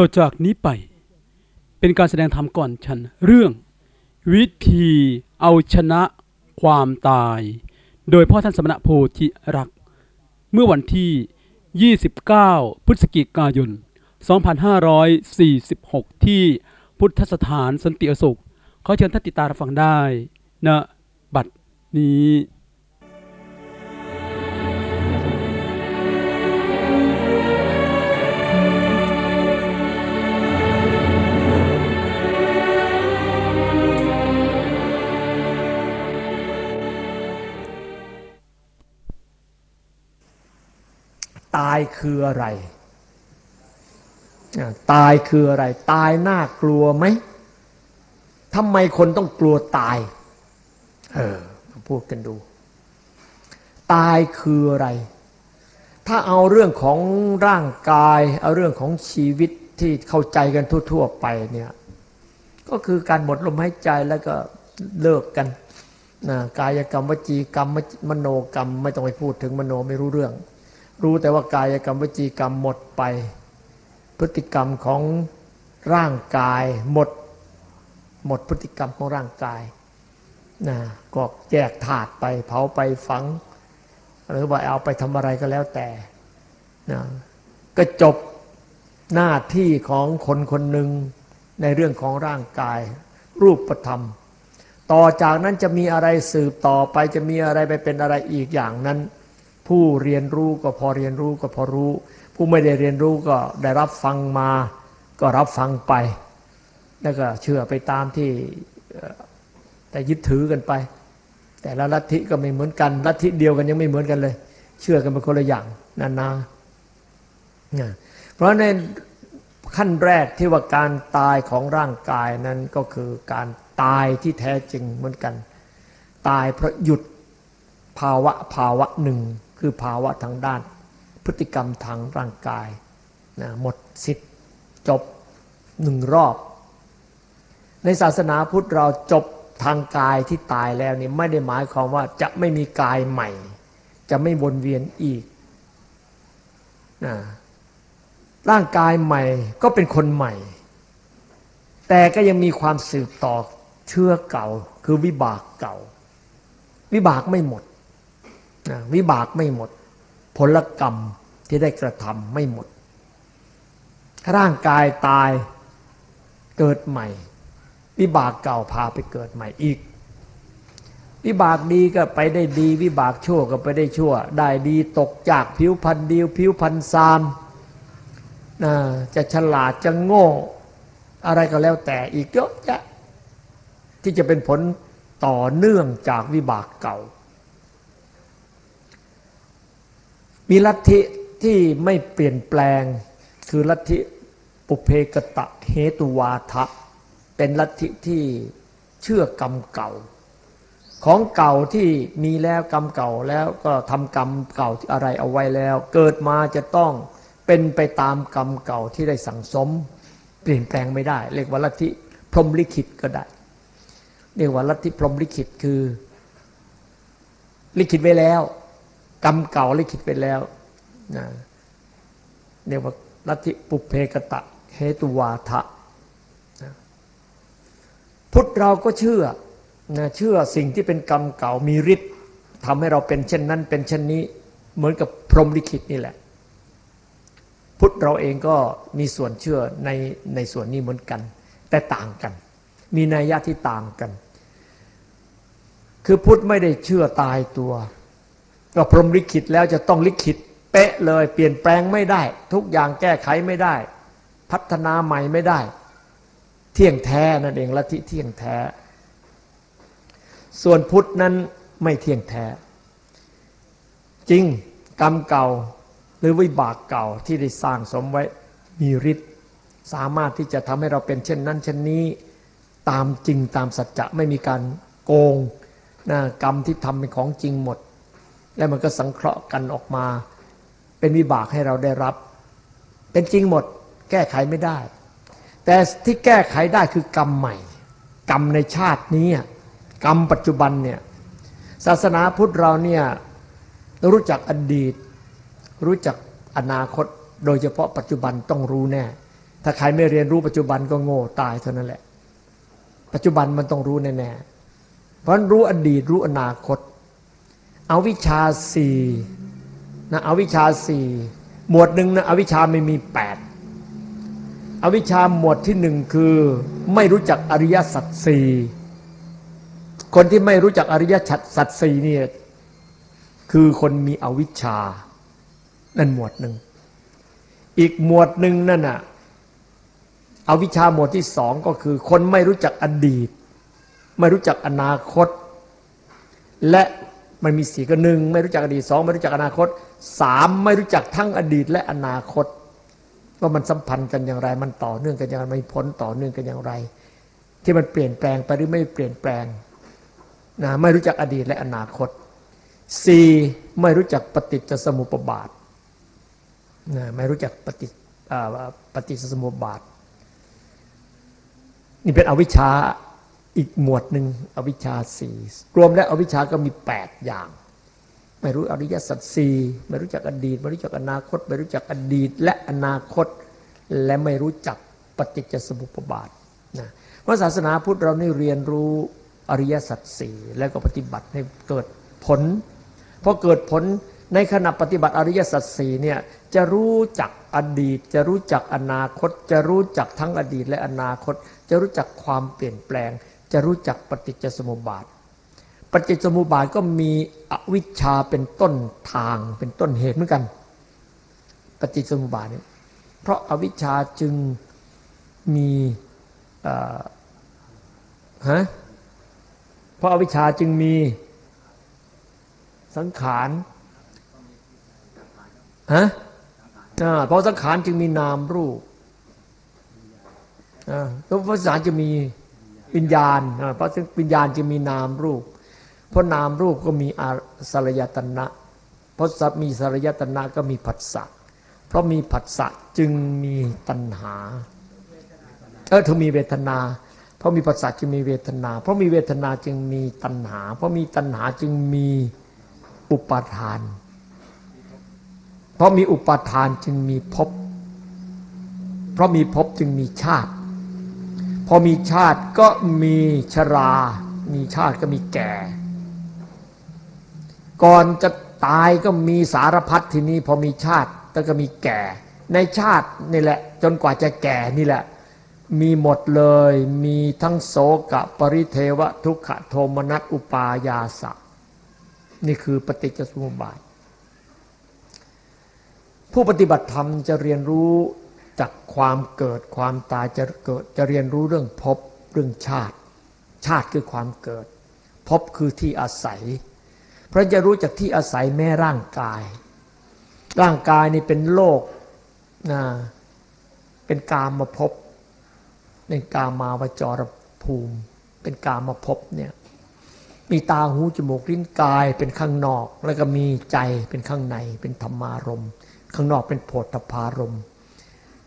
ต่อจากนี้ไป เป็นการแสดงธรรมก่อนฉัน เรื่อง วิธีเอาชนะความตาย โดยพ่อท่านสมณะโพธิรัก เมื่อวันที่ 29 พฤศจิกายน 2546 ที่พุทธสถานสันติอโศกขอเชิญท่านติดตามรับฟังได้ณบัดนี้ายคืออะไร ตายคืออะไร ตายน่ากลัวไหมทำไมคนต้องกลัวตาย เออพูดกันดู ตายคืออะไร ถ้าเอาเรื่องของร่างกาย เอาเรื่องของชีวิตที่เข้าใจกันทั่ว ๆ ไปเนี่ยก็คือการหมดลมหายใจแล้วก็เลิกกันนะกายกรรมวจีกรรมมโนกรรม ไม่ต้องไปพูดถึงมโนไม่รู้เรื่อง รู้แต่ว่ากายกรรมวจีกรรมหมดไป พฤติกรรมของร่างกายหมด หมดพฤติกรรมของร่างกายนะก็แยกถาดไป เผาไปฝัง หรือว่าเอาไปทำอะไรก็แล้วแต่นะก็จบหน้าที่ของคนคนหนึ่งในเรื่องของร่างกาย รูปธรรม ต่อจากนั้นจะมีอะไรสืบต่อไปจะมีอะไรไปเป็นอะไรอีกอย่างนั้น ผู้เรียนรู้ก็พอเรียนรู้ก็พอรู้ ผู้ไม่ได้เรียนรู้ก็ได้รับฟังมา ก็รับฟังไป แล้วก็เชื่อไปตามที่แต่ยึดถือกันไป แต่ละลัทธิก็ไม่เหมือนกันลัทธิเดียวกันยังไม่เหมือนกันเลย เชื่อกันเป็นคนละอย่างนานานะเพราะในขั้นแรกที่ว่าการตายของร่างกายนั้นก็คือการตายที่แท้จริงเหมือนกัน ตายเพราะหยุดภาวะภาวะหนึ่ง คือภาวะทางด้าน พฤติกรรมทางร่างกายนะหมดสิทธิ์จบหนึ่งรอบ ในศาสนาพุทธเราจบทางกายที่ตายแล้วนี่ไม่ได้หมายความว่าจะไม่มีกายใหม่ จะไม่วนเวียนอีกนะร่างกายใหม่ก็เป็นคนใหม่ แต่ก็ยังมีความสืบต่อเชื้อเก่า คือวิบากเก่า วิบากไม่หมด วิบากไม่หมด ผลกรรมที่ได้กระทำไม่หมด ร่างกายตายเกิดใหม่ วิบากเก่าพาไปเกิดใหม่อีก วิบากดีก็ไปได้ดี วิบากชั่วก็ไปได้ชั่ว ได้ดีตกจากผิวพันธุ์ดีผิวพันธุ์ซามจะฉลาดจะโง่ อะไรก็แล้วแต่อีกเยอะแยะที่จะเป็นผลต่อเนื่องจากวิบากเก่า มีลัทธิที่ไม่เปลี่ยนแปลงคือลัทธิปุเพกตะเหตุวาทะ เป็นลัทธิที่เชื่อกรรมเก่า ของเก่าที่มีแล้วกรรมเก่าแล้วก็ทำกรรมเก่าอะไรเอาไว้แล้ว เกิดมาจะต้องเป็นไปตามกรรมเก่าที่ได้สั่งสม เปลี่ยนแปลงไม่ได้ เรียกว่าลัทธิพรหมลิขิตก็ได้ เรียกว่าลัทธิพรหมลิขิตคือ ลิขิตไว้แล้ว กรรมเก่าลิขิตไว้แล้วนะเรียกว่าลัทธิปุเพกตะเหตุวาทะนะพุทธเราก็เชื่อนะเชื่อสิ่งที่เป็นกรรมเก่ามีฤทธิ์ทำให้เราเป็นเช่นนั้น เป็นเช่นนี้เหมือนกับพรหมลิขิตนี่แหละ พุทธเราเองก็มีส่วนเชื่อในในส่วนนี้เหมือนกัน แต่ต่างกัน มีนัยยะที่ต่างกัน คือพุทธไม่ได้เชื่อตายตัว ก็พรมลิขิตแล้วจะต้องลิขิตเป๊ะเลยเปลี่ยนแปลงไม่ได้ ทุกอย่างแก้ไขไม่ได้ พัฒนาใหม่ไม่ได้ เที่ยงแท้นั่นเองลัทธิเที่ยงแท้ ส่วนพุทธนั้นไม่เที่ยงแท้ จริงกรรมเก่าหรือวิบากเก่าที่ได้สร้างสมไว้มีฤทธิ์สามารถที่จะทำให้เราเป็นเช่นนั้น เช่นนี้ตามจริงตามสัจจะไม่มีการโกงนะกรรมที่ทำเป็นของจริงหมด แล้วมันก็สังเคราะห์กันออกมา เป็นวิบากให้เราได้รับ เป็นจริงหมดแก้ไขไม่ได้ แต่ที่แก้ไขได้คือกรรมใหม่ กรรมในชาตินี้กรรมปัจจุบันเนี่ยศาสนาพุทธเราเนี่ยรู้จักอดีต รู้จักอนาคต โดยเฉพาะปัจจุบันต้องรู้แน่ ถ้าใครไม่เรียนรู้ปัจจุบันก็โง่ตายเท่านั้นแหละ ปัจจุบันมันต้องรู้แน่ๆเพราะรู้อดีตรู้อนาคต เอาวิชาสี่นะเอาวิชาสี่หมวดหนึ่งนะอวิชาไม่มีแปดอวิชาหมวดที่หนึ่งคือ ไม่รู้จักอริยสัจสี่คนที่ไม่รู้จักอริยสัจสี่นี่คือคนมีอวิชชา นั่นหมวดหนึ่ง อีกหมวดหนึ่งนั่นน่ะอวิชชาหมวดที่สองก็คือ คนไม่รู้จักอดีต ไม่รู้จักอนาคต และ มันมีสี่ก็หนึ่งไม่รู้จักอดีตสองไม่รู้จักอนาคตสามไม่รู้จักทั้งอดีตและอนาคต ว่ามันสัมพันธ์กันอย่างไร มันต่อเนื่องกันอย่างไรไม่พ้นต่อเนื่องกันอย่างไร ที่มันเปลี่ยนแปลงไปหรือไม่เปลี่ยนแปลงนะไม่รู้จักอดีตและอนาคตสี่ไม่รู้จักปฏิจจสมุปบาทนะไม่รู้จักปฏิปฏิจจสมุปบาท นี่เป็นอวิชชา อีกหมวดหนึ่งอวิชชาสี่รวมแล้วอวิชชาก็มีแปดอย่าง ไม่รู้อริยสัจสี่ไม่รู้จักอดีต ไม่รู้จักอนาคต ไม่รู้จักอดีตและอนาคต และไม่รู้จักปฏิจจสมุปบาทนะพระศาสนาพุทธเรานี่เรียนรู้อริยสัจสี่แล้วก็ปฏิบัติให้เกิดผลพอเกิดผลในขณะปฏิบัติอริยสัจสี่เนี่ยจะรู้จักอดีต จะรู้จักอนาคต จะรู้จักทั้งอดีตและอนาคต จะรู้จักความเปลี่ยนแปลง จะรู้จักปฏิจจสมุปบาท ปฏิจจสมุปบาทก็มีอวิชชาเป็นต้นทางเป็นต้นเหตุเหมือนกัน ปฏิจจสมุปบาทเนี่ยเพราะอาวิชชาจึงมีฮะเพราะอาวิชชาจึงมีสังขารฮะเพราะสังขารจึงมีนามรูปเพราะภาษารจะมี วิญญาณเพราะวิญญาณจะมีนามรูป เพราะนามรูปก็มีอาสรยตนะ เพราะมีสรยตนะก็มีผัสสะเพราะมีผัสสะจึงมีตัณหาเออถึงมีเวทนา เพราะมีผัสสะจึงมีเวทนา เพราะมีเวทนาจึงมีตัณหา เพราะมีตัณหาจึงมีอุปาทาน เพราะมีอุปาทานจึงมีภพเพราะมีภพจึงมีชาติ พอมีชาติก็มีชรา มีชาติก็มีแก่ ก่อนจะตายก็มีสารพัดทีนี้พอมีชาติแล้วก็มีแก่ ในชาตินี่แหละ จนกว่าจะแก่นี่แหละ มีหมดเลย มีทั้งโสกะปริเทวะทุกขโทมนัสอุปายาสะ นี่คือปฏิจจสมุปบาท ผู้ปฏิบัติธรรมจะเรียนรู้ ความเกิดความตายจะเกิดจะเรียนรู้เรื่องภพเรื่องชาติ ชาติคือความเกิดภพคือที่อาศัย เพราะจะรู้จากที่อาศัยแม่ร่างกาย ร่างกายนี่เป็นโลกนะเป็นกามมาพบเป็นกามาวจรภูมิ เป็นกามมาพบเนี่ยมีตาหูจมูกลิ้นกายเป็นข้างนอก แล้วก็มีใจเป็นข้างในเป็นธรรมารม ข้างนอกเป็นโพธพารม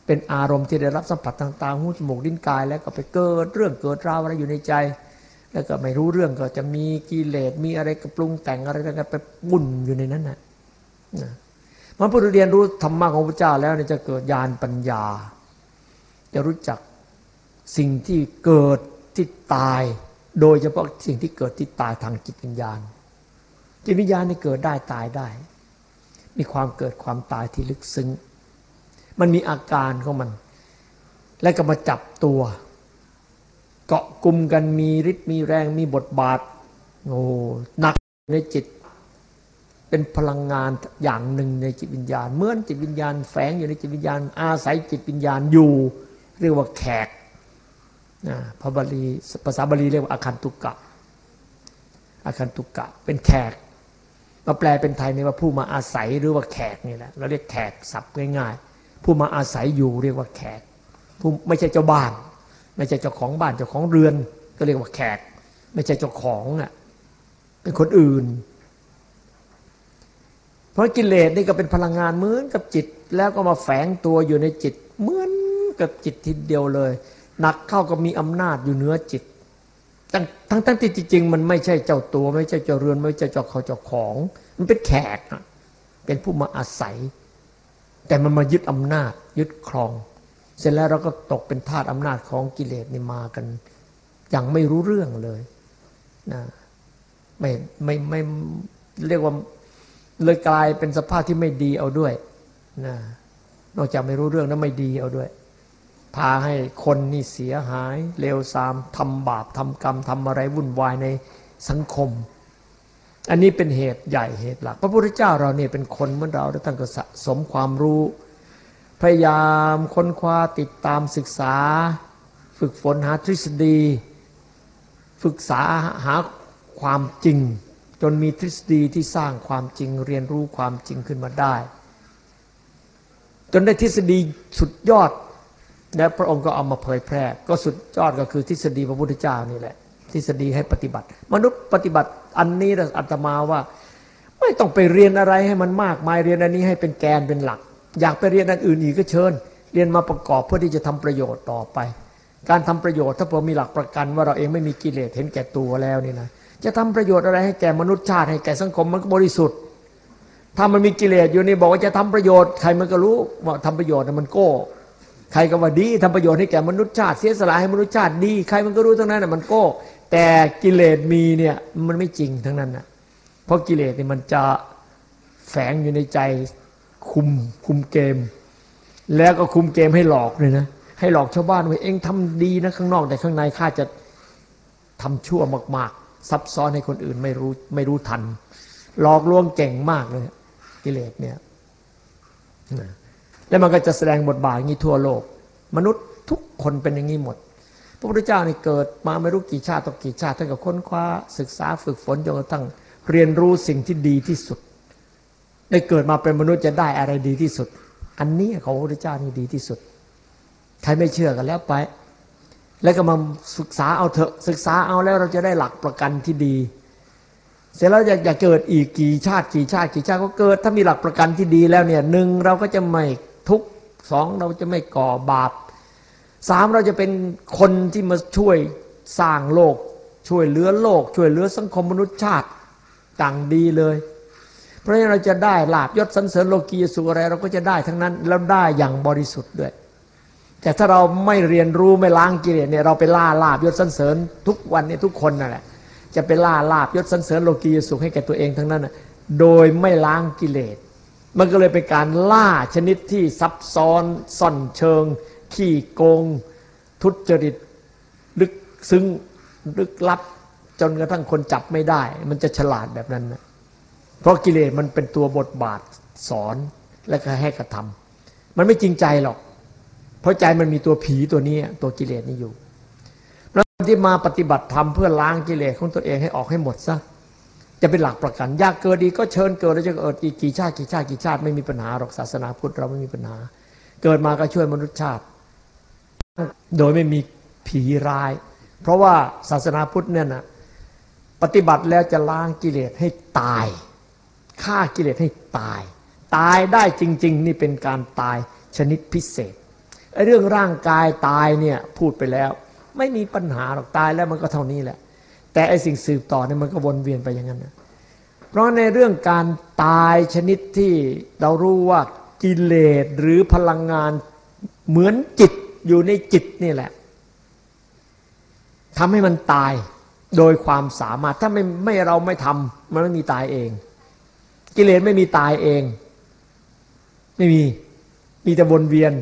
เป็นอารมณ์ที่ได้รับสัมผัสทางตาหูจมูกลิ้นกาย แล้วก็ไปเกิดเรื่องเกิดราวอะไรอยู่ในใจ แล้วก็ไม่รู้เรื่องก็จะมีกิเลสมีอะไรกระปรุงแต่งอะไรกันไปบุ่นอยู่ในนั้นนะมันผู้เรียนรู้ธรรมะของพระเจ้าแล้วเนี่ยจะเกิดญาณปัญญา จะรู้จักสิ่งที่เกิดที่ตาย โดยเฉพาะสิ่งที่เกิดที่ตายทางจิตวิญญาณ จิตวิญญาณนี่เกิดได้ตายได้ มีความเกิดความตายที่ลึกซึ้ง มันมีอาการของมัน และก็มาจับตัว เกาะกลุ่มกันมีฤทธิ์มีแรงมีบทบาทโอ้หนักในจิต เป็นพลังงานอย่างหนึ่งในจิตวิญญาณเหมือนจิตวิญญาณแฝงอยู่ในจิตวิญญาณ อาศัยจิตวิญญาณอยู่ เรียกว่าแขกพระบาลีภาษาบาลีเรียกว่าอาคันตุกะอาคันตุกะ เป็นแขกมาแปลเป็นไทยนี่ว่าผู้มาอาศัยหรือว่าแขกนี่แหละเราเรียกแขกศัพท์ง่ายๆ ผู้มาอาศัยอยู่เรียกว่าแขก ผู้ไม่ใช่เจ้าบ้าน ไม่ใช่เจ้าของบ้านเจ้าของเรือน ก็เรียกว่าแขก ไม่ใช่เจ้าของอะเป็นคนอื่น เพราะกิเลสนี่ก็เป็นพลังงานเหมือนกับจิต แล้วก็มาแฝงตัวอยู่ในจิตเหมือนกับจิตทีเดียวเลย หนักเข้าก็มีอำนาจอยู่เหนือจิตทั้งทั้งทั้งที่จริงมันไม่ใช่เจ้าตัว ไม่ใช่เจ้าเรือน ไม่ใช่เจ้าเขาเจ้าของ มันเป็นแขกเป็นผู้มาอาศัย แต่มันมายึดอำนาจยึดครอง เสร็จแล้วเราก็ตกเป็นทาสอำนาจของกิเลสนี่มากันอย่างไม่รู้เรื่องเลยนะไม่ไม่ไม่เรียกว่าเลยกลายเป็นสภาพที่ไม่ดีเอาด้วยนะนอกจากไม่รู้เรื่องแล้วไม่ดีเอาด้วย พาให้คนนี่เสียหายเลวทรามทำบาปทำกรรมทำอะไรวุ่นวายในสังคม อันนี้เป็นเหตุใหญ่เหตุหลัก พระพุทธเจ้าเราเนี่ยเป็นคนเหมือนเราแล้วท่านก็สะสมความรู้ พยายามค้นคว้าติดตามศึกษา ฝึกฝนหาทฤษฎี ฝึกษาหาความจริง จนมีทฤษฎีที่สร้างความจริงเรียนรู้ความจริงขึ้นมาได้ จนได้ทฤษฎีสุดยอด และพระองค์ก็เอามาเผยแพร่ ก็สุดยอดก็คือทฤษฎีพระพุทธเจ้านี่แหละ ทฤษฎีให้ปฏิบัติ มนุษย์ปฏิบัติอันนี้นะอาตมาว่า ไม่ต้องไปเรียนอะไรให้มันมากมายเรียนอันนี้ให้เป็นแกนเป็นหลัก อยากไปเรียนอันอื่นอีกก็เชิญ เรียนมาประกอบเพื่อที่จะทำประโยชน์ต่อไป การทำประโยชน์ถ้าเรามีหลักประกันว่าเราเองไม่มีกิเลสเห็นแก่ตัวแล้วนี่นะจะทำประโยชน์อะไรให้แก่มนุษยชาติให้แก่สังคมมันก็บริสุทธิ์ ถ้ามันมีกิเลสอยู่นี่บอกว่าจะทำประโยชน์ใครมันก็รู้ว่าทำประโยชน์น่มันโก้ใครก็ว่าดีทำประโยชน์ให้แก่มนุษยชาติเสียสละให้มนุษยชาติดี ใครมันก็รู้ทั้งนั้นน่ะมันโก้ แต่กิเลสมีเนี่ยมันไม่จริงทั้งนั้นน่ะเพราะกิเลสเนี่ยมันจะแฝงอยู่ในใจคุมคุมเกม แล้วก็คุมเกมให้หลอกเลยนะให้หลอกชาวบ้านว่าเองทำดีนะข้างนอกแต่ข้างในข้าจะทำชั่วมาก ๆ ซับซ้อนให้คนอื่นไม่รู้ไม่รู้ทัน หลอกลวงเก่งมากเลย กิเลสเนี่ยแล้วมันก็จะแสดงบทบาทอย่างนี้ทั่วโลก มนุษย์ทุกคนเป็นอย่างนี้หมด พระพุทธเจ้านี่เกิดมาไม่รู้กี่ชาติต่อกี่ชาติท่านก็ค้นคว้าศึกษาฝึกฝนจนกระทั่งเรียนรู้สิ่งที่ดีที่สุด ได้เกิดมาเป็นมนุษย์จะได้อะไรดีที่สุด อันนี้ของพระพุทธเจ้านี่ดีที่สุด ใครไม่เชื่อกันแล้วไป แล้วก็มาศึกษาเอาเถอะศึกษาเอาแล้วเราจะได้หลักประกันที่ดี เสร็จแล้วอยากจะเกิดอีกกี่ชาติกี่ชาติกี่ชาติก็เกิด ถ้ามีหลักประกันที่ดีแล้วเนี่ยหนึ่งเราก็จะไม่ทุกข์สองเราจะไม่ก่อบาป สามเราจะเป็นคนที่มาช่วยสร้างโลก ช่วยเหลือโลก ช่วยเหลือสังคมมนุษยชาติต่างดีเลย เพราะฉะนั้นเราจะได้ลาบยศสันเสริญโลกียสุขอะไร เราก็จะได้ทั้งนั้นแล้วได้อย่างบริสุทธิ์ด้วย แต่ถ้าเราไม่เรียนรู้ไม่ล้างกิเลสเนี่ยเราไปล่าลาบยศสันเสริญทุกวันเนี่ยทุกคนนั่นแหละจะไปล่าลาบยศสันเสริญโลกียสุขให้แก่ตัวเองทั้งนั้นนะโดยไม่ล้างกิเลส มันก็เลยเป็นการล่าชนิดที่ซับซ้อนซ่อนเชิง ขี้โกง ทุจริตลึกซึ้งลึกลับ จนกระทั่งคนจับไม่ได้ มันจะฉลาดแบบนั้นนะเพราะกิเลสมันเป็นตัวบทบาทสอนและก็ให้กระทำมันไม่จริงใจหรอก เพราะใจมันมีตัวผีตัวนี้ตัวกิเลสนี่อยู่แล้วที่มาปฏิบัติธรรมเพื่อล้างกิเลสของตัวเองให้ออกให้หมดซะจะเป็นหลักประกันยากเกิดดีก็เชิญเกิดแล้วจะเกิดอีกกี่ชาติกี่ชาติกี่ชาติไม่มีปัญหาหรอกศาสนาพุทธเราไม่มีปัญหา เกิดมาก็ช่วยมนุษยชาติ โดยไม่มีผีร้าย เพราะว่าศาสนาพุทธเนี่ยนะปฏิบัติแล้วจะล้างกิเลสให้ตายฆ่ากิเลสให้ตาย ตายได้จริง ๆ นี่เป็นการตายชนิดพิเศษไอ้เรื่องร่างกายตายเนี่ยพูดไปแล้ว ไม่มีปัญหาหรอกตายแล้วมันก็เท่านี้แหละ แต่ไอ้สิ่งสืบต่อเนี่ยมันก็วนเวียนไปอย่างนั้นนะเพราะในเรื่องการตายชนิดที่เรารู้ว่ากิเลสหรือพลังงานเหมือนจิต อยู่ในจิตนี่แหละทำให้มันตายโดยความสามารถถ้าไม่ไม่เราไม่ทำมันไม่มีตายเอง กิเลสไม่มีตายเอง ไม่มีมีแต่วนเวียน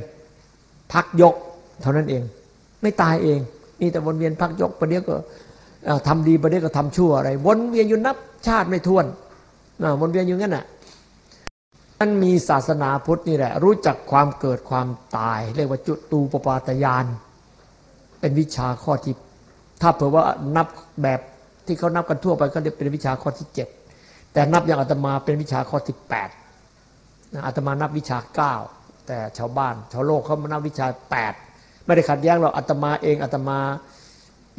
พักยก เท่านั้นเอง ไม่ตายเอง มีแต่วนเวียนพักยกประเดี๋ยวก็ทำดีประเดี๋ยวก็ทำชั่วอะไร วนเวียนอยู่นับชาติไม่ท้วนวนเวียนอยู่งั้นน่ะ มันมีศาสนาพุทธนี่แหละ รู้จักความเกิดความตาย เรียกว่าจุตูปปาตยาน เป็นวิชาข้อที่ ถ้าเผื่อว่านับแบบที่เขานับกันทั่วไปก็เรียกเป็นวิชาข้อที่เจ็ดแต่นับอย่างอาตมาเป็นวิชาข้อที่แปดอาตมานับวิชาเก้าแต่ชาวบ้าน ชาวโลกเขามานับวิชาแปดไม่ได้ขัดแย้งเราอาตมาเองอาตมา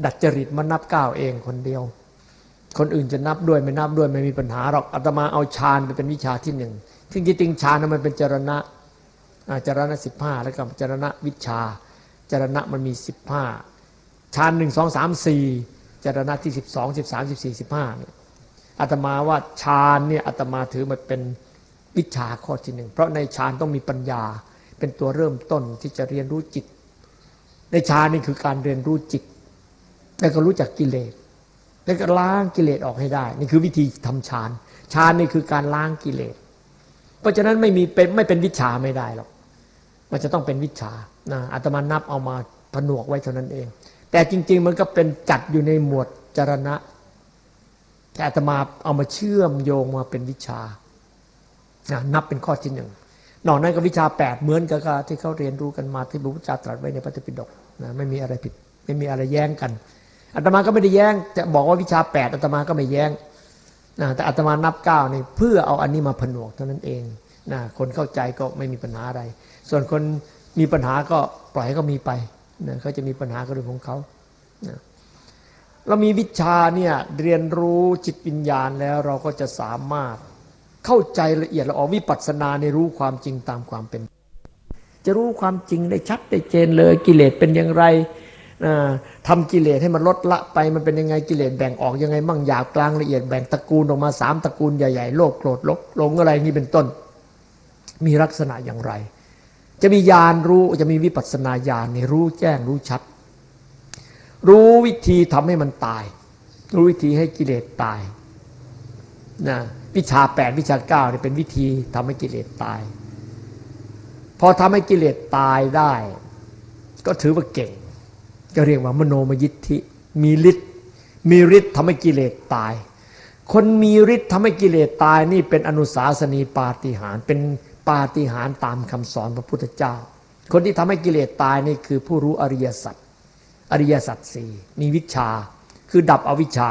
ดัดจริตมานับเก้าเองคนเดียว คนอื่นจะนับด้วยไม่นับด้วยไม่มีปัญหาหรอกอาตมาเอาฌานไปเป็นวิชาที่หนึ่ง ซึ่งจริงๆฌานมันเป็นจรณะจรณะสิบห้าแล้วก็จรณะวิชา จรณะมันมีสิบห้าฌานหนึ่งสองสามสี่จรณะที่สิบสองสิบสามสิบสี่สิบห้าเนี่ยอาตมาว่าฌานเนี่ยอาตมาถือมันเป็นวิชาข้อที่หนึ่งเพราะในฌานต้องมีปัญญา เป็นตัวเริ่มต้นที่จะเรียนรู้จิต ในฌานนี่คือการเรียนรู้จิต แล้วก็รู้จักกิเลสแล้วก็ล้างกิเลสออกให้ได้ นี่คือวิธีทำฌานฌานนี่คือการล้างกิเลส เพราะฉะนั้นไม่มีเป็นไม่เป็นวิชาไม่ได้หรอกมันจะต้องเป็นวิชานะอาตมานับเอามาผนวกไว้เท่านั้นเอง แต่จริง ๆ มันก็เป็นจัดอยู่ในหมวดจรณะ แต่อาตมาเอามาเชื่อมโยงมาเป็นวิชานะนับเป็นข้อที่หนึ่งนอกนั้นก็วิชาแปดเหมือนกับที่เขาเรียนรู้กันมาที่พระพุทธเจ้าตรัสไว้ในพระธรรมปิฎกนะไม่มีอะไรผิด ไม่มีอะไรแย้งกันอาตมาก็ไม่ได้แย้ง จะบอกว่าวิชาแปดอาตมาก็ไม่แย้ง นะแต่อาตมานับเก้านี่เพื่อเอาอันนี้มาผนวกเท่านั้นเองนะคนเข้าใจก็ไม่มีปัญหาอะไร ส่วนคนมีปัญหาก็ปล่อยให้เขามีไปนะเขาจะมีปัญหาก็เรื่องของเขานะเรามีวิชาเนี่ยเรียนรู้จิตวิญญาณแล้วเราก็จะสามารถเข้าใจละเอียดละออวิปัสสนาในรู้ความจริงตามความเป็น จะรู้ความจริงได้ชัดได้เจนเลยกิเลสเป็นอย่างไร ทำกิเลสให้มันลดละไปมันเป็นยังไงกิเลสแบ่งออกยังไงมั่งหยาบกลางละเอียดแบ่งตระกูลออกมาสามตระกูลใหญ่ๆโลกโกรธลบลงอะไรนี่เป็นต้น มีลักษณะอย่างไร จะมีญาณรู้จะมีวิปัสสนาญาณในรู้แจ้งรู้ชัด รู้วิธีทำให้มันตาย รู้วิธีให้กิเลสตายนะวิชาแปดวิชาเก้าเนี่ยเป็นวิธีทำให้กิเลสตาย พอทำให้กิเลสตายได้ ก็ถือว่าเก่ง ก็เรียกว่ามโนมยิทธิ มีฤทธิ์มีฤทธิ์ทำให้กิเลสตาย คนมีฤทธิ์ทำให้กิเลสตายนี่เป็นอนุสาสนีปาฏิหารเป็นปาฏิหารตามคำสอนพระพุทธเจ้า คนที่ทำให้กิเลสตายนี่คือผู้รู้อริยสัจอริยสัจสี่มีวิชาคือดับอวิชชา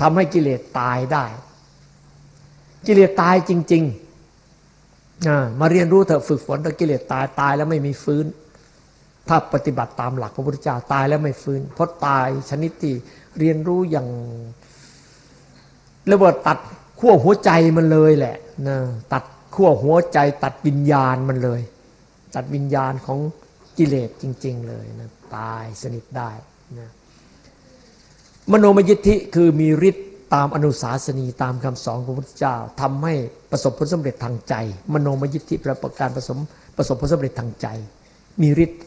ทำให้กิเลสตายได้ กิเลสตายจริง ๆ มาเรียนรู้เถอะฝึกฝนแต่กิเลสตายตายแล้วไม่มีฟื้น ถ้าปฏิบัติตามหลักพระพุทธเจ้าตายแล้วไม่ฟื้น เพราะตายชนิดที่เรียนรู้อย่างระเบิดตัดขั้วหัวใจมันเลยแหละนะตัดขั้วหัวใจ ตัดวิญญาณมันเลย ตัดวิญญาณของกิเลสจริง ๆ เลยนะตายสนิทได้นะมโนมยิทธิคือมีฤทธิ์ตามอนุสาสนีตามคำสอนของพระพุทธเจ้าทำให้ประสบผลสำเร็จทางใจ มโนมยิทธิประการผสมประสบผลสำเร็จทางใจ มีฤทธิ์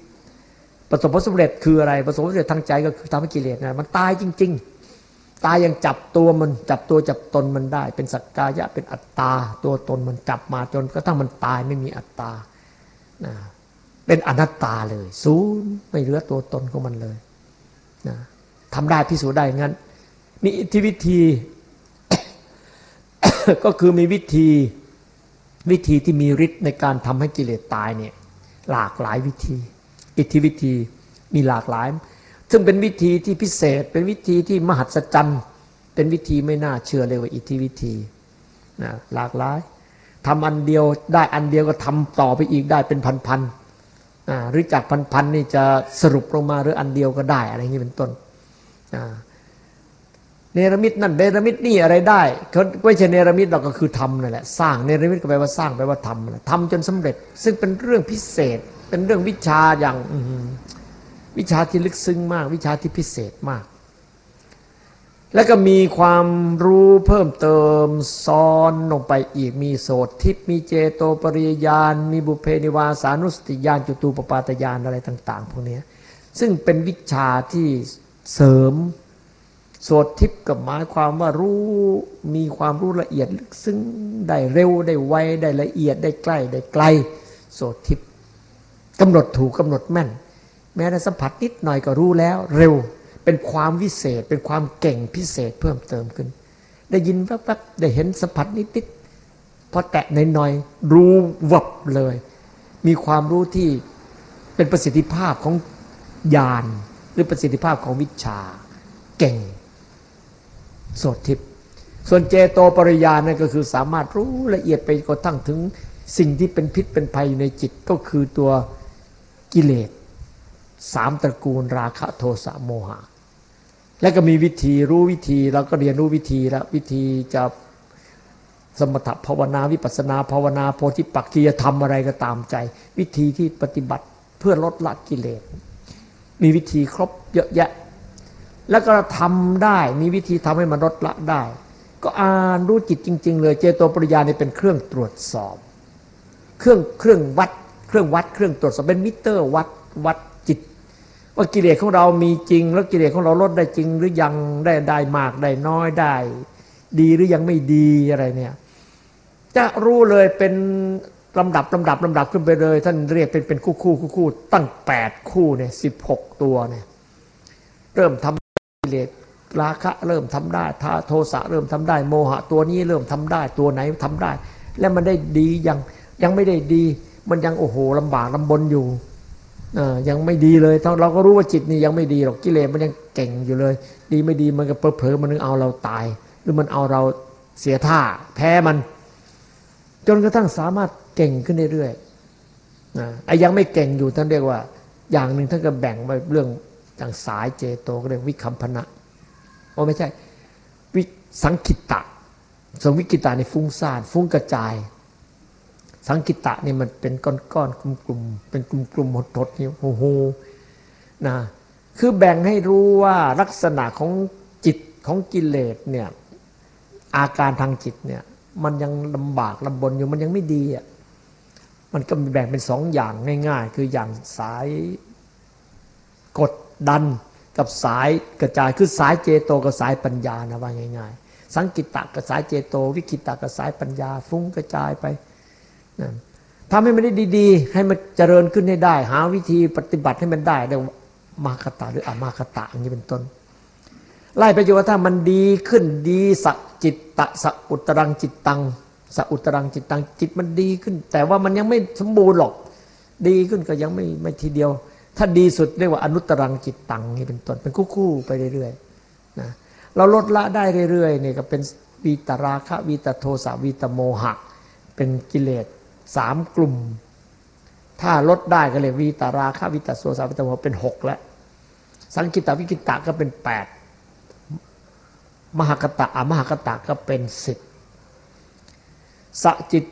ประสบผลสำเร็จคืออะไรประสบผลสำเร็จทางใจก็คือทำให้กิเลสนะมันตายจริง ๆ ตายยังจับตัวมันจับตัวจับตนมันได้ เป็นสักกายะเป็นอัตตา ตัวตนมันจับมาจนกระทั่งมันตายไม่มีอัตตานะเป็นอนัตตาเลยศูนย์ไม่เหลือตัวตนของมันเลยนะทำได้พิสูจน์ได้งั้นนี่ที่วิธี ก็คือมีวิธีวิธีที่มีฤทธิ์ในการทำให้กิเลสตายเนี่ยหลากหลายวิธี อิทธิวิธีมีหลากหลาย ซึ่งเป็นวิธีที่พิเศษ เป็นวิธีที่มหัศจรรย์ เป็นวิธีไม่น่าเชื่อเลยว่าอิทธิวิธีนะหลากหลายทำอันเดียวได้อันเดียวก็ทำต่อไปอีกได้เป็นพันๆหรือจากพันๆนี่จะสรุปลงมาหรืออันเดียวก็ได้อะไรอย่างนี้เป็นต้นเนรมิตนั่นเนรมิตนี่อะไรได้เขาไม่ใช่เนรมิตเราก็คือทำนั่นแหละสร้างเนรมิตก็แปลว่าสร้างแปลว่าทำทำจนสำเร็จ ซึ่งเป็นเรื่องพิเศษ เป็นเรื่องวิชาอย่างวิชาที่ลึกซึ้งมาก วิชาที่พิเศษมาก แล้วก็มีความรู้เพิ่มเติมซ้อนลงไปอีกมีโสตทิพมีเจโตปริยาณมีบุเพนิวาสานุสติญาณจุตูปปาตญาณอะไรต่าง ๆ พวกนี้ซึ่งเป็นวิชาที่เสริมโสตทิพกับหมายความว่ารู้มีความรู้ละเอียดลึกซึ้งได้เร็วได้ไวได้ละเอียดได้ใกล้ได้ไกล โสตทิพ กำหนดถูกกำหนดแม่น แม้แต่สัมผัสนิดหน่อยก็รู้แล้ว เร็วเป็นความวิเศษ เป็นความเก่งพิเศษเพิ่มเติมขึ้น ได้ยินแวบๆได้เห็นสัมผัสนิดๆพอแตะหน่อยๆรู้วับเลย มีความรู้ที่เป็นประสิทธิภาพของญาณหรือประสิทธิภาพของวิชา เก่ง โสดทิพย์ส่วนเจโตปริยานนั่นก็คือสามารถรู้ละเอียดไปกระทั่งถึงสิ่งที่เป็นพิษเป็นภัยในจิตก็คือตัว กิเลสสามตระกูลราคะโทสะโมหะ และก็มีวิธีรู้วิธีเราก็เรียนรู้วิธีแล้ววิธีจะสมถภาวนาวิปัสนาภาวนาโพธิปักขียธรรมอะไรก็ตามใจ วิธีที่ปฏิบัติเพื่อลดละกิเลส มีวิธีครบเยอะแยะ แล้วก็ทำได้มีวิธีทำให้มันลดละได้ ก็อ่านรู้จิตจริง ๆ เลยเจโตปริยานี่เป็นเครื่องตรวจสอบ เครื่องเครื่องวัด เครื่องวัดเครื่องตรวจสอบเป็นมิเตอร์วัดวัดจิต ว่ากิเลสของเรามีจริง แล้วกิเลสของเราลดได้จริง หรือยังได้ได้มากได้น้อยได้ ดีหรือยังไม่ดีอะไรเนี่ยจะรู้เลยเป็นลำดับลำดับลำดับขึ้นไปเลย ท่านเรียกเป็นเป็นคู่คู่คู่คู่ตั้งแปดคู่เนี่ยสิบหกตัวเนี่ยเริ่มทำกิเลสราคะเริ่มทำได้ทาโทสะเริ่มทำได้ โมหะตัวนี้เริ่มทำได้ตัวไหนทำได้ แล้วมันได้ดียังยังไม่ได้ดี มันยังโอ้โหลำบากลำบนอยู่เออยังไม่ดีเลยเราก็รู้ว่าจิตนี่ยังไม่ดีหรอกกิเลสมันยังเก่งอยู่เลย ดีไม่ดีมันก็เผลอๆมันนึงเอาเราตาย หรือมันเอาเราเสียท่า แพ้มัน จนกระทั่งสามารถเก่งขึ้นเรื่อยๆไอ้ยังไม่เก่งอยู่ท่านเรียกว่า อย่างหนึ่งท่านก็แบ่งไปเรื่องอย่างสายเจโตก็เรียกวิคัมพนะโอ้ไม่ใช่ วิสังคิตะสมวิกิตาในฟุ้งซ่านฟุ้งกระจาย สังกิตะนี่มันเป็นก้อนๆกลุ่มๆเป็นกลุ่มๆหดๆนี่โอ้โหนะคือแบ่งให้รู้ว่าลักษณะของจิตของกิเลสเนี่ยอาการทางจิตเนี่ยมันยังลำบากลำบนอยู่มันยังไม่ดีอะมันก็มีแบ่งเป็นสองอย่างง่าย ๆ คืออย่างสายกดดันกับสายกระจายคือสายเจโตกับสายปัญญานะว่าง่าย ๆ สังกิตะกับสายเจโต วิกิตะกับสายปัญญา ฟุ้งกระจายไป ทำให้มันได้ดีๆ ให้มันเจริญขึ้นให้ได้ หาวิธีปฏิบัติให้มันได้เรียกว่ามาคตะหรืออามาคตะอย่างนี้เป็นต้น ไล่ไปจนกระทั่งมันดีขึ้นดีสักจิตตะสักอุตรังจิตตังสักอุตรังจิตตังจิตมันดีขึ้น แต่ว่ามันยังไม่สมบูรณ์หรอก ดีขึ้นก็ยังไม่ไม่ทีเดียว ถ้าดีสุดเรียกว่าอนุตรังจิตตังนี่เป็นต้นเป็นคู่ๆไปเรื่อยๆนะเราลดละได้เรื่อยๆเนี่ยก็เป็นวีตราคะวีตโทสะวีตโมหะ เป็นกิเลส สามกลุ่ม ถ้าลดได้ก็เรียวีตาราคะวีตาโทสะวีตโมเป็นหกแล้วสังกิตาวิกิตะก็เป็นแปดมหากตะอมหากตะก็เป็นสิบสจิต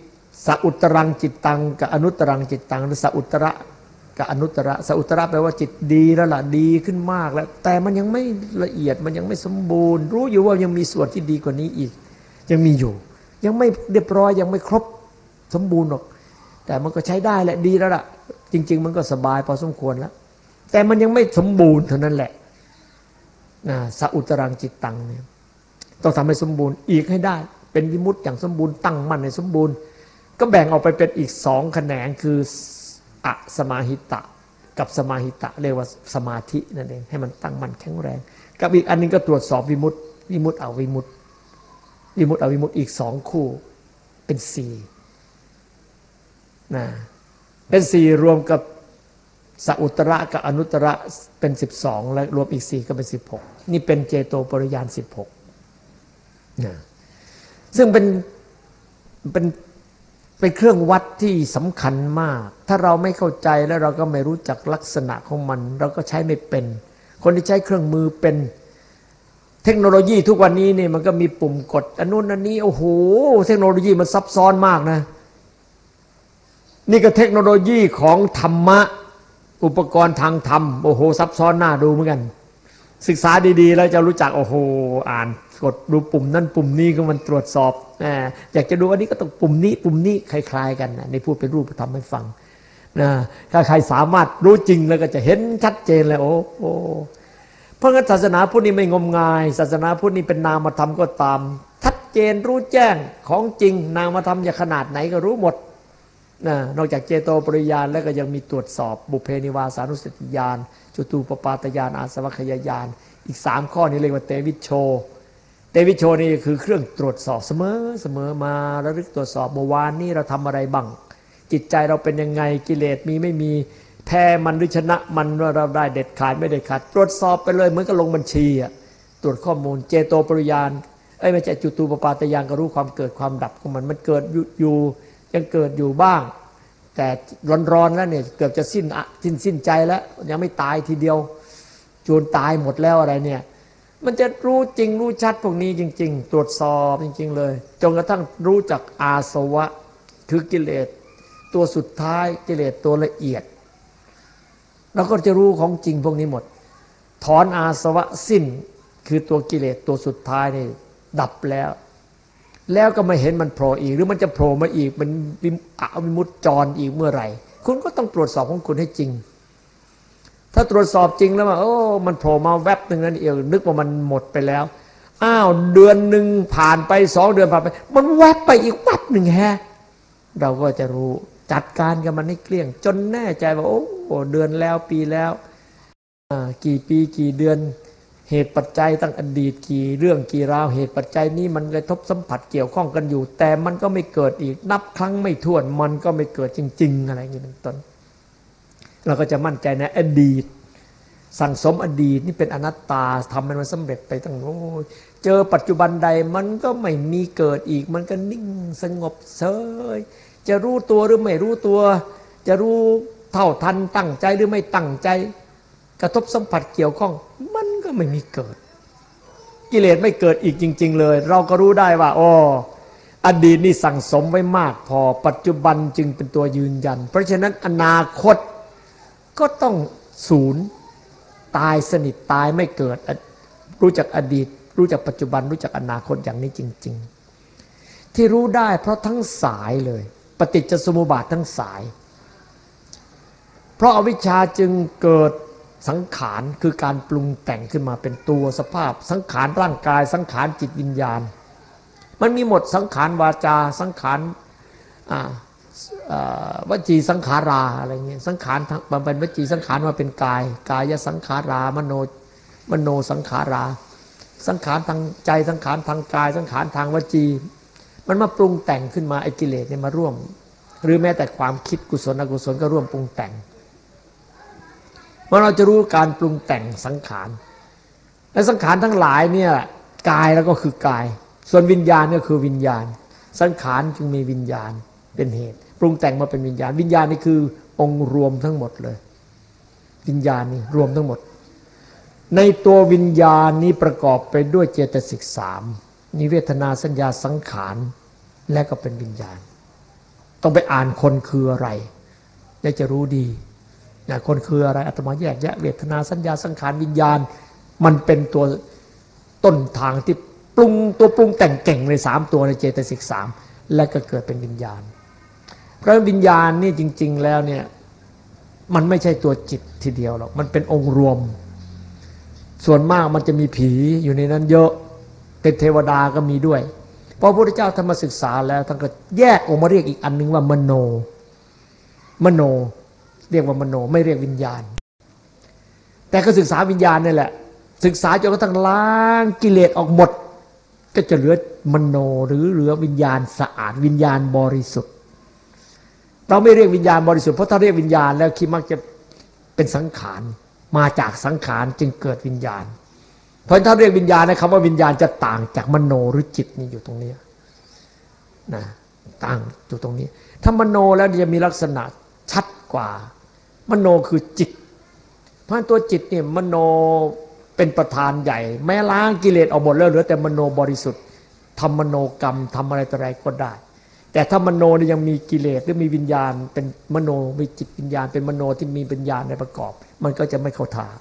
สอุตรังจิตตังกับอนุตรังจิตตังหรือสอุตระกับอนุตระสอุตระแปลว่าจิตดีแล้วล่ะดีขึ้นมากแล้ว แต่มันยังไม่ละเอียดมันยังไม่สมบูรณ์ รู้อยู่ว่ายังมีส่วนที่ดีกว่านี้อีก ยังมีอยู่ ยังไม่เรียบร้อยยังไม่ครบ สมบูรณ์หรอก แต่มันก็ใช้ได้แหละดีแล้วล่ะ จริง ๆ มันก็สบายพอสมควรแล้ว แต่มันยังไม่สมบูรณ์เท่านั้นแหละนะสอุตรังจิตตังเนี่ยต้องทำให้สมบูรณ์อีกให้ได้ เป็นวิมุตต์อย่างสมบูรณ์ตั้งมั่นในสมบูรณ์ ก็แบ่งออกไปเป็นอีกสองแขนงคืออะสมาหิตะ กับสมาหิตะเรียกว่าสมาธินั่นเองให้มันตั้งมั่นแข็งแรง กับอีกอันนึงก็ตรวจสอบวิมุตต์วิมุตต์เอาวิมุตต์วิมุตต์เอาวิมุตต์อีกสองคู่เป็นสี่ นะเป็นสี่รวมกับสอุตระกับอนุตระเป็นสิบสองแล้วรวมอีกสี่ก็เป็นสิบหกนี่เป็นเจโตปริยานสิบหกนะซึ่งเป็นเป็นเป็นเครื่องวัดที่สำคัญมาก ถ้าเราไม่เข้าใจแล้วเราก็ไม่รู้จักลักษณะของมัน เราก็ใช้ไม่เป็น คนที่ใช้เครื่องมือเป็นเทคโนโลยีทุกวันนี้เนี่ยมันก็มีปุ่มกดอันนู้นอันนี้โอ้โหเทคโนโลยีมันซับซ้อนมากนะ นี่ก็เทคโนโลยีของธรรมะ อุปกรณ์ทางธรรม โอ้โห ซับซ้อนหน้าดูเหมือนกัน ศึกษาดีๆ แล้วจะรู้จัก โอ้โห อ่านกดดูปุ่มนั่นปุ่มนี้ก็มันตรวจสอบอยากจะดูอันนี้ก็ต้องปุ่มนี้ ปุ่มนี้คล้าย ๆ กันในพูดเป็นรูปธรรมให้ฟังนะถ้าใครสามารถรู้จริงแล้วก็จะเห็นชัดเจนเลยโอ้โหเพราะงั้นศาสนาพุทธนี้ไม่งมงาย ศาสนาพุทธนี้เป็นนามธรรมก็ตามชัดเจนรู้แจ้งของจริง นามธรรมจะขนาดไหนก็รู้หมด นะนอกจากเจโตปริยานแล้วก็ยังมีตรวจสอบบุเพนิวาสานุสติญาณจตูปปาตญาณอาสวัคยญาณอีกสามข้อนี้เรียกว่าเตวิชโช เตวิชโชนี่คือเครื่องตรวจสอบเสมอเสมอมาระลึกตรวจสอบเมื่อวานนี้เราทำอะไรบ้าง จิตใจเราเป็นยังไงกิเลสมีไม่มีแพ้มันหรือชนะมันว่าเราได้เด็ดขาดไม่เด็ดขาดตรวจสอบไปเลยเหมือนกับลงบัญชีอะตรวจข้อมูลเจโตปริยานไอ้ไม่ใช่จุตูปปาตยานก็รู้ความเกิดความดับของมันมันเกิดอยู่ ยังเกิดอยู่บ้าง แต่ร้อนๆแล้วเนี่ยเกือบจะสิ้นสิ้นสิ้นใจแล้ว ยังไม่ตายทีเดียวจนตายหมดแล้วอะไรเนี่ย มันจะรู้จริงรู้ชัดพวกนี้จริง ๆ ตรวจสอบจริง ๆ เลยจนกระทั่งรู้จักอาสวะคือกิเลส ตัวสุดท้ายกิเลสตัวละเอียดเราก็จะรู้ของจริงพวกนี้หมด ถอนอาสวะสิ้นคือตัวกิเลสตัวสุดท้ายนี่ดับแล้ว แล้วก็ไม่เห็นมันโผล่อีก หรือมันจะโผล่มาอีกมันวิมอวิมุตจรอีกเมื่อไหร่ คุณก็ต้องตรวจสอบของคุณให้จริง ถ้าตรวจสอบจริงแล้วว่าโอ้มันโผล่มาแวบหนึ่งนั่นเองนึกว่ามันหมดไปแล้วอ้าวเดือนหนึ่งผ่านไปสองเดือนผ่านไป มันแวบไปอีกแวบหนึ่งแฮะเราก็จะรู้จัดการกับมันให้เกลี้ยง จนแน่ใจว่าโอ้เดือนแล้วปีแล้วกี่ปีกี่เดือน เหตุปัจจัยตั้งอดีตกี่เรื่องกี่ราวเหตุปัจจัยนี้มันกระทบสัมผัสเกี่ยวข้องกันอยู่ แต่มันก็ไม่เกิดอีกนับครั้งไม่ถ้วนมันก็ไม่เกิดจริง ๆ อะไรอย่างนี้เป็นต้นเราก็จะมั่นใจในอดีต สั่งสมอดีตนี่เป็นอนัตตาทำมันสำเร็จไปตั้งโอ้เจอปัจจุบันใดมันก็ไม่มีเกิดอีก มันก็นิ่งสงบเฉยจะรู้ตัวหรือไม่รู้ตัว จะรู้เท่าทันตั้งใจหรือไม่ตั้งใจ กระทบสัมผัสเกี่ยวข้อง มันก็ไม่มีเกิด กิเลสไม่เกิดอีกจริง ๆ เลย เราก็รู้ได้ว่าอ๋ออดีตนี่สั่งสมไว้มากพอปัจจุบันจึงเป็นตัวยืนยัน เพราะฉะนั้นอนาคตก็ต้องศูนย์ตายสนิทตายไม่เกิด รู้จักอดีต รู้จักปัจจุบันรู้จักอนาคตอย่างนี้จริง ๆ ที่รู้ได้เพราะทั้งสายเลย ปฏิจจสมุปบาททั้งสาย เพราะอาวิชชาจึงเกิด สังขารคือการปรุงแต่งขึ้นมาเป็นตัวสภาพ สังขารร่างกาย สังขารจิตวิญญาณ มันมีหมดสังขารวาจา สังขารวจีสังขาราอะไรเงี้ยสังขารมันเป็นวจีสังขารมาเป็นกาย กายสังขารามโนมโนสังขารา สังขารทางใจสังขารทางกาย สังขารทางวจี มันมาปรุงแต่งขึ้นมาไอ้กิเลสเนี่ยมาร่วม หรือแม้แต่ความคิดกุศลอกุศลก็ร่วมปรุงแต่ง มื่อเราจะรู้การปรุงแต่งสังขาร และสังขารทั้งหลายเนี่ยกายแล้วก็คือกาย ส่วนวิญญาณก็คือวิญญาณ สังขารจึงมีวิญญาณเป็นเหตุ ปรุงแต่งมาเป็นวิญญาณ วิญญาณนี่คือองค์รวมทั้งหมดเลย วิญญาณนี่รวมทั้งหมด ในตัววิญญาณนี้ประกอบไปด้วยเจตสิกสามนิเวทนาสัญญาสังขารและก็เป็นวิญญาณ ต้องไปอ่านคนคืออะไร แล้วจะรู้ดี นะคนคืออะไรอาตมาแยกแยะเวทนาสัญญาสังขารวิญญาณ มันเป็นตัวต้นทางที่ปรุงตัวปรุงแต่งเก่งในสามตัวในเจตสิกสามและก็เกิดเป็นวิญญาณ เพราะวิญญาณนี่จริง ๆ แล้วเนี่ยมันไม่ใช่ตัวจิตทีเดียวหรอกมันเป็นองค์รวม ส่วนมากมันจะมีผีอยู่ในนั้นเยอะเป็นเทวดาก็มีด้วยพอพระพุทธเจ้าธรรมศึกษาแล้วท่านก็แยกออกมาเรียกอีกอันนึงว่ามโน มโน เรียกว่ามโนไม่เรียกวิญญาณ แต่ก็ศึกษาวิญญาณนี่แหละ ศึกษาจนกระทั่งล้างกิเลสออกหมด ก็จะเหลือมโนหรือเหลือวิญญาณสะอาดวิญญาณบริสุทธิ์ เราไม่เรียกวิญญาณบริสุทธิ์เพราะถ้าเรียกวิญญาณแล้วคิดมักจะเป็นสังขารมาจากสังขารจึงเกิดวิญญาณ เพราะถ้าเรียกวิญญาณนะคำว่าวิญญาณจะต่างจากมโนหรือจิตนี่อยู่ตรงนี้นะต่างอยู่ตรงนี้ ถ้ามโนแล้วจะมีลักษณะชัดกว่า มโนคือจิต เพราะตัวจิตเนี่ยมโนเป็นประธานใหญ่ แม้ล้างกิเลสออกหมดแล้วเหลือแต่มโนบริสุทธิ์ทำมโนกรรมทำอะไรต่ออะไรก็ได้ แต่ถ้ามโนนี่ยังมีกิเลสหรือมีวิญญาณ เป็นมโนมีจิตวิญญาณ เป็นมโนที่มีวิญญาณในประกอบ มันก็จะไม่เข้าทาง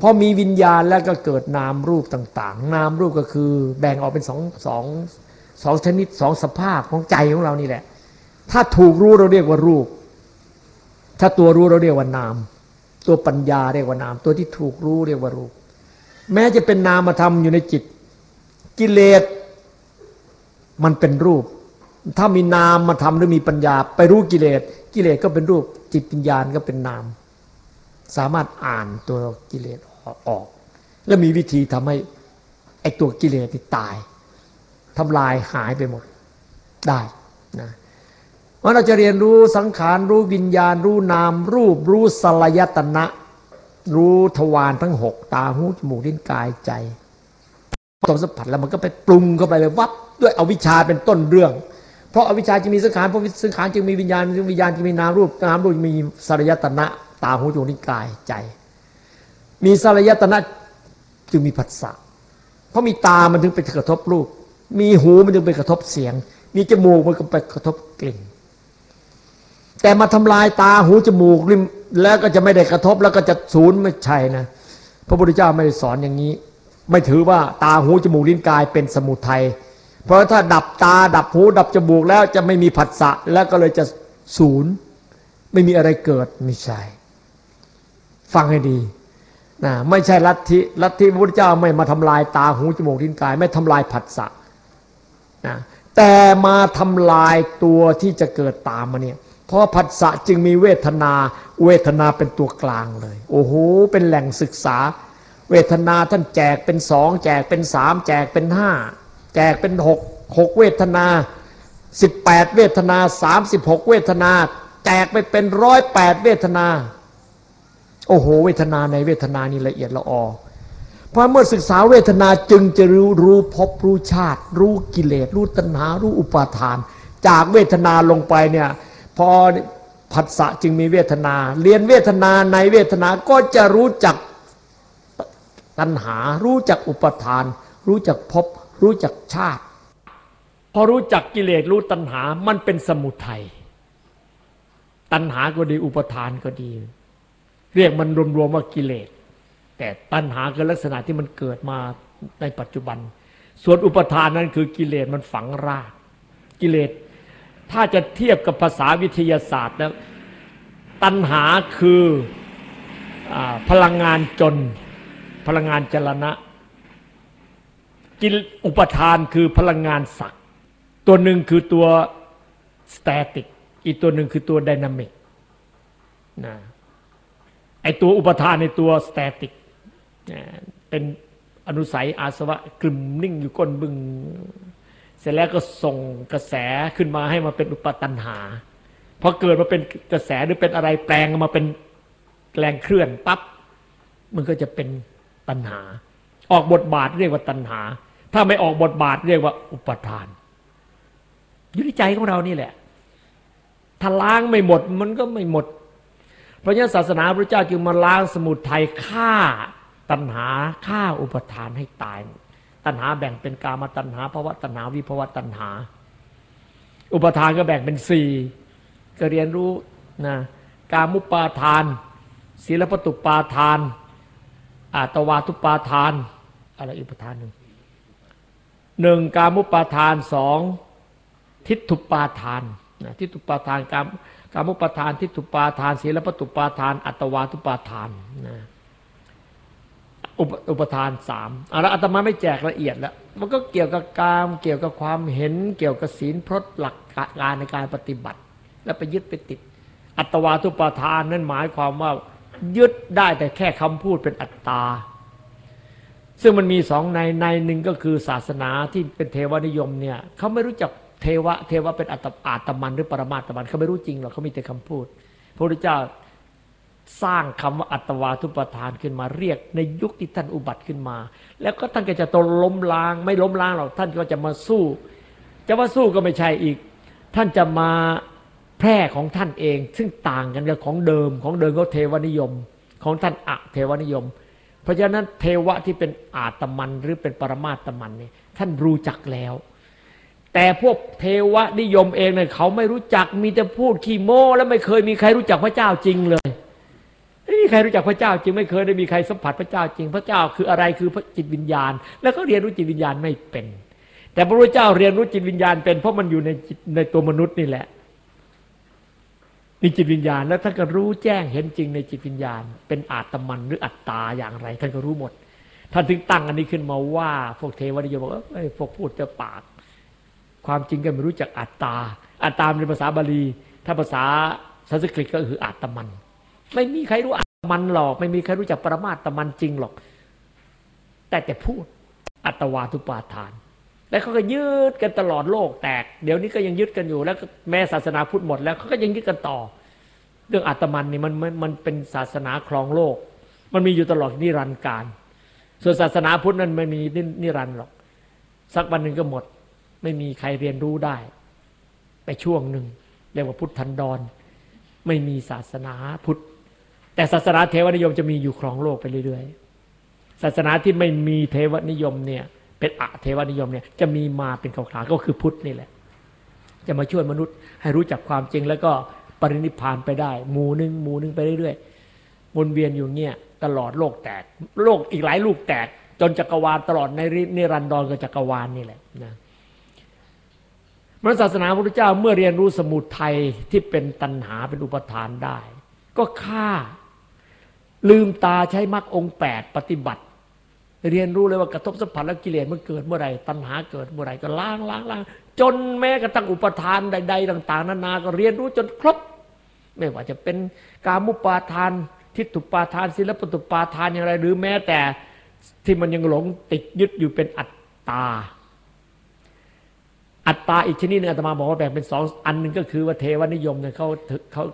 พอมีวิญญาณแล้วก็เกิดนามรูปต่างๆ นามรูปก็คือแบ่งออกเป็นสองสองสองชนิดสองสภาพของใจของเรานี่แหละ ถ้าถูกรู้เราเรียกว่ารูป ถ้าตัวรู้เราเรียกว่านาม ตัวปัญญาเรียกว่านาม ตัวที่ถูกรู้เรียกว่ารูป แม้จะเป็นนามมาทำอยู่ในจิต กิเลสมันเป็นรูป ถ้ามีนามมาทำหรือมีปัญญา ไปรู้กิเลส กิเลสก็เป็นรูป จิตปัญญาก็เป็นนาม สามารถอ่านตัวกิเลสออก แล้วมีวิธีทำให้ไอตัวกิเลสที่ตายทำลายหายไปหมดได้นะ ว่าเราจะเรียนรู้สังขารรู้วิญญาณ รู้นาม รูปรู้สลายตนะ รู้ทวารทั้งหกตาหูจมูกลิ้นกายใจตรงสัมผัสแล้วมันก็ไปปรุงเข้าไปเลยวับด้วยอวิชชาเป็นต้นเรื่อง เพราะอวิชชาจึงมีสังขารเพราะสังขารจึงมีวิญญาณจึงวิญญาณจึงมีนามรูปนามรูปมีสลารยตนะ ตาหูจมูกลิ้นกายใจ มีสลารยตนะจึงมีผัสสะเพราะมีตามันถึงไปกระทบรูป มีหูมันถึงไปกระทบเสียง มีจมูกมันก็ไปกระทบกลิ่น แต่มาทำลายตาหูจมูกแล้วก็จะไม่ได้กระทบแล้วก็จะศูนย์ไม่ใช่นะ พระพุทธเจ้าไม่ได้สอนอย่างนี้ ไม่ถือว่าตาหูจมูกลิ้นกายเป็นสมุทัยเพราะถ้าดับตาดับหูดับจมูกแล้วจะไม่มีผัสสะแล้วก็เลยจะศูนย์ไม่มีอะไรเกิดไม่ใช่ ฟังให้ดีนะไม่ใช่ลัทธิลัทธิพระพุทธเจ้าไม่มาทำลายตาหูจมูกลิ้นกาย ไม่ทำลายผัสสะนะแต่มาทำลายตัวที่จะเกิดตามมาเนี่ย เพราะผัสสะจึงมีเวทนา เวทนาเป็นตัวกลางเลย โอ้โห เป็นแหล่งศึกษา เวทนาท่านแจกเป็นสองแจกเป็นสามแจกเป็นห้าแจกเป็นหกหกเวทนาสิบแปดเวทนาสามสิบหกเวทนา แจกไปเป็นร้อยแปดเวทนา โอ้โห เวทนาในเวทนานี่ละเอียดละออเพราะเมื่อศึกษาเวทนาจึงจะรู้รู้พบรู้ชาติ รู้กิเลสรู้ตัณหารู้อุปาทาน จากเวทนาลงไปเนี่ย พอผัสสะจึงมีเวทนา เรียนเวทนาในเวทนาก็จะรู้จักตัณหา รู้จักอุปทาน รู้จักพบรู้จักชาติ พอรู้จักกิเลสรู้ตัณหา มันเป็นสมุทัยตัณหาก็ดีอุปทานก็ดี เรียกมันรวมๆว่ากิเลส แต่ตัณหาคือลักษณะที่มันเกิดมาในปัจจุบัน ส่วนอุปทานนั้นคือกิเลสมันฝังรากกิเลส ถ้าจะเทียบกับภาษาวิทยาศาสตร์แล้วตัณหาคืออพลังงานจน พลังงานจรณะ กิลอุปทานคือพลังงานสักตัวหนึ่งคือตัวสแตติกอีกตัวหนึ่งคือตัวไดนามิกนะไอตัวอุปทานในตัวสแตติกเป็นอนุสัยอาสวะกลุ่มนิ่งอยู่ก้นบึง ร็จแล้วก็ส่งกระแสขึ้นมาให้มาเป็นอุปตันหาพอเกิดมาเป็นกระแสหรือเป็นอะไรแปลงมาเป็นแรงเคลื่อนปั๊บมันก็จะเป็นตัณหา ออกบทบาทเรียกว่าตัณหา ถ้าไม่ออกบทบาทเรียกว่าอุปทานอยู่ในใจของเรานี่แหละ ถ้าล้างไม่หมดมันก็ไม่หมด เพราะฉะนั้นศาสนาพระเจ้าจึงมาล้างสมุทัยฆ่าตัณหาฆ่าอุปทานให้ตาย ตัณหาแบ่งเป็นกามตัณหาภาวะตัณหาวิภาวะตัณหา อุปทานก็แบ่งเป็นสี่ก็เรียนรู้นะกามุปาทาน ศีลปตุปาทานอาตวาทุปาทาน อะไรอุปทานหนึ่งหนึ่งกามุปาทานสองทิฏฐุปาทานนะทิฏฐุปาทานกามกามุปาทานทิฏฐุปาทาน ศีลปตุปาทาน อัตวาทุปาทานนะ อุปอุปทานสามอะแล้วอาตมาไม่แจกละเอียดแล้ว มันก็เกี่ยวกับกาม เกี่ยวกับความเห็น เกี่ยวกับศีลพรตหลักการในการปฏิบัติ แล้วไปยึดไปติด อัตวาทุปทานนั่นหมายความว่ายึดได้แต่แค่คำพูดเป็นอัตตา ซึ่งมันมีสองในในหนึ่งก็คือศาสนาที่เป็นเทวนิยมเนี่ยเขาไม่รู้จักเทวะเทวะเป็นอัตอาตมันหรือปรมาตมันเขาไม่รู้จริงหรอกเขามีแต่คำพูด พระพุทธเจ้า สร้างคำว่าอัตวาทุปทานขึ้นมาเรียก ในยุคที่ท่านอุบัติขึ้นมา แล้วก็ท่านก็จะตนล้มล้างไม่ล้มล้างหรอกท่านก็จะมาสู้ จะว่าสู้ก็ไม่ใช่อีก ท่านจะมาแพร่ของท่านเอง ซึ่งต่างกันกับของเดิมของเดิมก็เทวนิยม ของท่านอะเทวนิยม เพราะฉะนั้นเทวะที่เป็นอาตมันหรือเป็นปรมาตมันนี่ท่านรู้จักแล้ว แต่พวกเทวนิยมเองเนี่ยเขาไม่รู้จักมีแต่พูดขี้โม้ แล้วไม่เคยมีใครรู้จักพระเจ้าจริงเลย ไม่มีใครรู้จักพระเจ้าจริงไม่เคยได้มีใครสัมผัสพระเจ้าจริง พระเจ้าคืออะไรคือพระจิตวิญญาณ แล้วก็เรียนรู้จิตวิญญาณไม่เป็น แต่พระพุทธเจ้าเรียนรู้จิตวิญญาณเป็นเพราะมันอยู่ในในตัวมนุษย์นี่แหละมีจิตวิญญาณแล้วท่านก็รู้แจ้งเห็นจริงในจิตวิญญาณ เป็นอาตมันหรืออัตตาอย่างไร ท่านก็รู้หมด ท่านถึงตั้งอันนี้ขึ้นมาว่า พวกเทวนิยมบอกว่าพวกพูดแต่ปาก ความจริงก็ไม่รู้จักอัตตาอัตตาในภาษาบาลี ถ้าภาษาสันสกฤตก็คืออาตมัน ไม่มีใครรู้อัตมันหรอก ไม่มีใครรู้จักปรมาตมันจริงหรอก แต่แต่พูดอัตวาทุปาทาน แล้วเขาก็ยึดกันตลอดโลกแตก เดี๋ยวนี้ก็ยังยึดกันอยู่ แล้วแม้ศาสนาพุทธหมดแล้วเขาก็ยังยึดกันต่อ เรื่องอัตมันนี่มันมันมันเป็นศาสนาครองโลก มันมีอยู่ตลอดนิรันดร์การ ส่วนศาสนาพุทธนั้นไม่มีนิรันดร์หรอก สักวันหนึ่งก็หมด ไม่มีใครเรียนรู้ได้ ไปช่วงหนึ่งเรียกว่าพุทธันดร ไม่มีศาสนาพุทธ แต่ศาสนาเทวนิยมจะมีอยู่ครองโลกไปเรื่อยๆ ศาสนาที่ไม่มีเทวนิยมเนี่ย เป็นอะเทวนิยมเนี่ยจะมีมาเป็นขาวๆก็คือพุทธนี่แหละ จะมาช่วยมนุษย์ให้รู้จักความจริงแล้วก็ปรินิพานไปได้หมู่หนึ่งหมู่หนึ่งไปเรื่อยๆวนเวียนอยู่เงี้ยตลอดโลกแตก โลกอีกหลายลูกแตก จนจักรวาลตลอดในนิรันดรกับจักรวาลนี่แหละนะพระศาสนาพระพุทธเจ้าเมื่อเรียนรู้สมุทัยที่เป็นตัณหาเป็นอุปทานได้ ก็ฆ่า ลืมตาใช้มรรคองแปดปฏิบัติ เรียนรู้เลยว่ากระทบสัมผัสแล้วกิเลสมันเกิดเมื่อไรตัณหาเกิดเมื่อไรก็ล้างล้างล้างจนแม้กระทั่งอุปทานใด ๆ ต่าง ๆ นานาก็เรียนรู้จนครบ ไม่ว่าจะเป็นกามุปาทาน ทิฏฐุปาทานศิลปตุปาทานอย่างไร หรือแม้แต่ที่มันยังหลงติดยึดอยู่เป็นอัตตา อัตตาอีกชนิดหนึงอาตมาบอกว่าแบ่งเป็นสองอันหนึ่งก็คือว่าเทวนิยมเนี่ยเขาเขา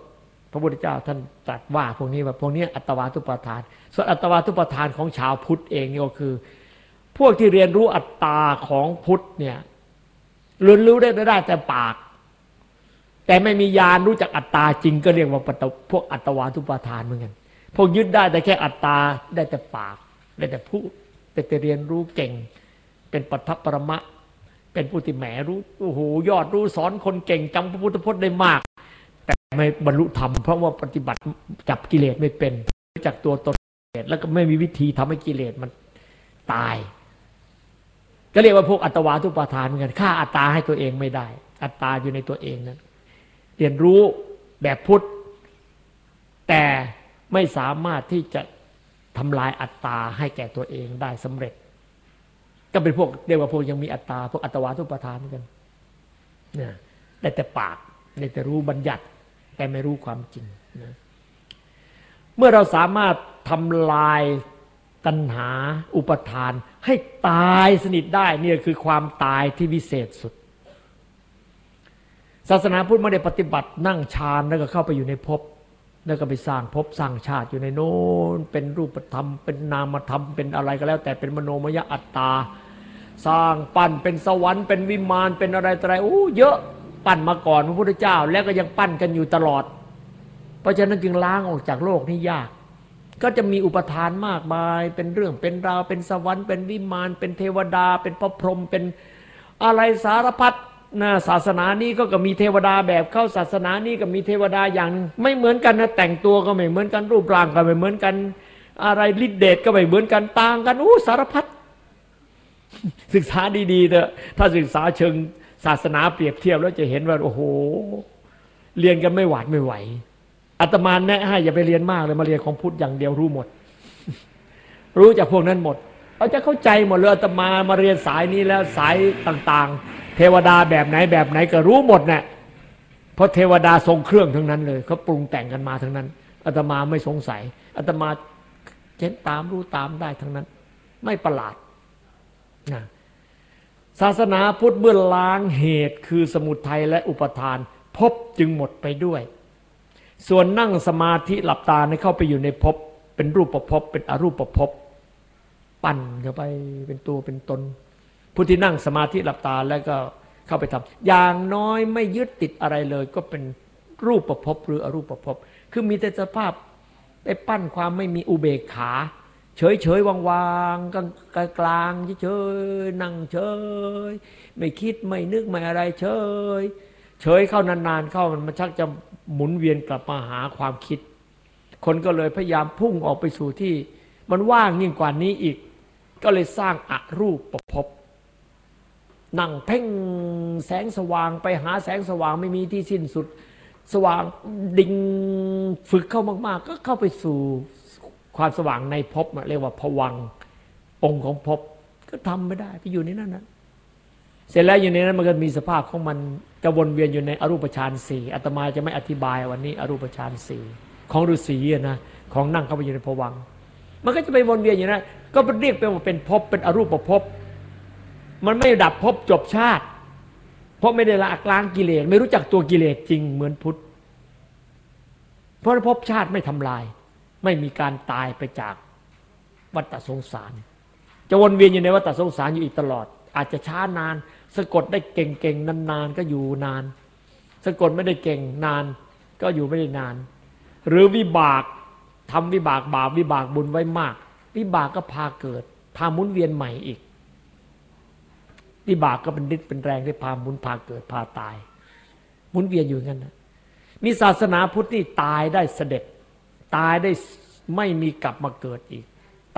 ระพุทธเจ้าท่านตรัสว่าพวกนี้ว่าพวกนี้อัตวาทุปทาน ส่วนอัตวาทุปทานของชาวพุทธเองนี่ก็คือ พวกที่เรียนรู้อัตตาของพุทธเนี่ยเรียนรู้ได้ได้แต่ปาก แต่ไม่มียานรู้จักอัตตาจริงก็เรียกว่าพวกอัตวาทุปทานเหมือนกันพวกยึดได้แต่แค่อัตตาได้แต่ปากได้แต่พูดได้แต่เรียนรู้เก่ง เป็นปัทภปรมะ เป็นผู้ที่แหมรู้โอ้โหยอดรู้สอนคนเก่งจำพระพุทธพจน์ได้มาก ไม่บรรลุธรรมเพราะว่าปฏิบัติจับกิเลสไม่เป็นรู้จักตัวตนกิเลสแล้วก็ไม่มีวิธีทำให้กิเลสมันตาย ก็เรียกว่าพวกอัตวาทุปาทานเหมือนกันฆ่าอัตตาให้ตัวเองไม่ได้ อัตตาอยู่ในตัวเองนั้นเรียนรู้แบบพุทธ แต่ไม่สามารถที่จะทำลายอัตตาให้แก่ตัวเองได้สำเร็จ ก็เป็นพวกเรียกว่าพวกยังมีอัตตาพวกอัตวาทุปทานเหมือนกันนะได้แต่ปากได้แต่รู้บัญญัติ แต่ไม่รู้ความจริงนะเมื่อเราสามารถทำลายตัณหาอุปทาน ให้ตายสนิทได้เนี่ยคือความตายที่วิเศษสุด ศาสนาพุทธไม่ได้ปฏิบัตินั่งฌานแล้วก็เข้าไปอยู่ในภพแล้วก็ไปสร้างภพสร้างชาติอยู่ในโน้นเป็นรูปธรรม เป็นนามธรรมเป็นอะไรก็แล้ว แต่เป็นมโนมยอัตตา สร้างปั้นเป็นสวรรค์เป็นวิมานเป็นอะไรออะไรโอ้เยอะ ปั้นมาก่อนพระพุทธเจ้า แล้วก็ยังปั้นกันอยู่ตลอด เพราะฉะนั้นจึงล้างออกจากโลกนี่ยาก ก็จะมีอุปทานมากมาย เป็นเรื่องเป็นราวเป็นสวรรค์เป็นวิมานเป็นเทวดา เป็นพระพรหมเป็นอะไรสารพัดนะศาสนานี้ก็ก็มีเทวดาแบบเข้าศาสนานี้ก็มีเทวดาอย่างหนึ่งไม่เหมือนกันนะแต่งตัวก็ไม่เหมือนกันรูปร่างก็ไม่เหมือนกัน อะไรฤทธิเดชก็ไม่เหมือนกันต่างกันอู้สารพัดศึกษาดีๆเถอะถ้าศึกษาเชิง ศาสนาเปรียบเทียบแล้วจะเห็นว่าโอ้โห เรียนกันไม่หวาดไม่ไหวอาตมาแนะให้อย่าไปเรียนมากเลยมาเรียนของพุทธอย่างเดียวรู้หมด รู้จากพวกนั้นหมดเอาจะเข้าใจหมดเลยอาตมามาเรียนสายนี้แล้วสายต่างๆ เทวดาแบบไหนแบบไหนก็รู้หมดเนะ่ยเพราะเทวดาทรงเครื่องทั้งนั้นเลยเขาปรุงแต่งกันมาทั้งนั้นอาตมาไม่สงสัยอาตมาเช่นตามรู้ตามได้ทั้งนั้น ไม่ประหลาดนะ ศาสนาพุทธเมื่อล้างเหตุคือสมุทัยและอุปทาน พบจึงหมดไปด้วย ส่วนนั่งสมาธิหลับตาในเข้าไปอยู่ในภพเป็นรูปประพบเป็นอรูปประพบ ปั่นเข้าไปเป็นตัวเป็นตน ผู้ที่นั่งสมาธิหลับตาแล้วก็เข้าไปทำอย่างน้อยไม่ยึดติดอะไรเลย ก็เป็นรูปประพบหรืออรูปประพบ คือมีแต่สภาพไปปั้นความไม่มีอุเบกขา เฉยเฉยวางวางกลางกลางเฉยนั่งเฉย ไม่คิดไม่นึกไม่อะไรเฉย เฉยเข้านานๆเข้ามันมันชักจะหมุนเวียนกลับมาหาความคิด คนก็เลยพยายามพุ่งออกไปสู่ที่ มันว่างยิ่งกว่านี้อีก ก็เลยสร้างอรูปประพบนั่งเพ่งแสงสว่างไปหาแสงสว่างไม่มีที่สิ้นสุด สว่างดิ่งฝึกเข้ามาก ๆ ก็เข้าไปสู่ ความสว่างในภพเรียกว่าผวังองค์ของภพก็ทำไม่ได้ไปอยู่ในนั้นนะเสร็จแล้วอยู่ในนั้นมันก็มีสภาพของมันจะวนเวียนอยู่ในอรูปฌานสี่อาตมาจะไม่อธิบายวันนี้ อรูปฌานสี่ของฤาษีนะของนั่งเข้าไปอยู่ในผวังมันก็จะไปวนเวียนอยู่นะก็เรียกไปว่าเป็นภพเป็นอรูปภพมันไม่ดับภพจบชาติ เพราะไม่ได้ละล้างกิเลสไม่รู้จักตัวกิเลสจริงเหมือนพุทธเพราะภพชาติไม่ทำลาย ไม่มีการตายไปจากวัฏสงสาร จะวนเวียนอยู่ในวัฏสงสารอยู่อีกตลอด อาจจะช้านาน สะกดได้เก่งๆนานๆก็อยู่นาน สะกดไม่ได้เก่งนานก็อยู่ไม่ได้นาน หรือวิบากทำวิบากบาปวิบากบุญไว้มาก วิบากก็พาเกิด พาหมุนเวียนใหม่อีก วิบากก็เป็นฤทธิ์เป็นแรงที่พาหมุนพาเกิดพาตายหมุนเวียนอยู่งั้นนะมีศาสนาพุทธนี่ตายได้เสด็จ ตายได้ไม่มีกลับมาเกิดอีก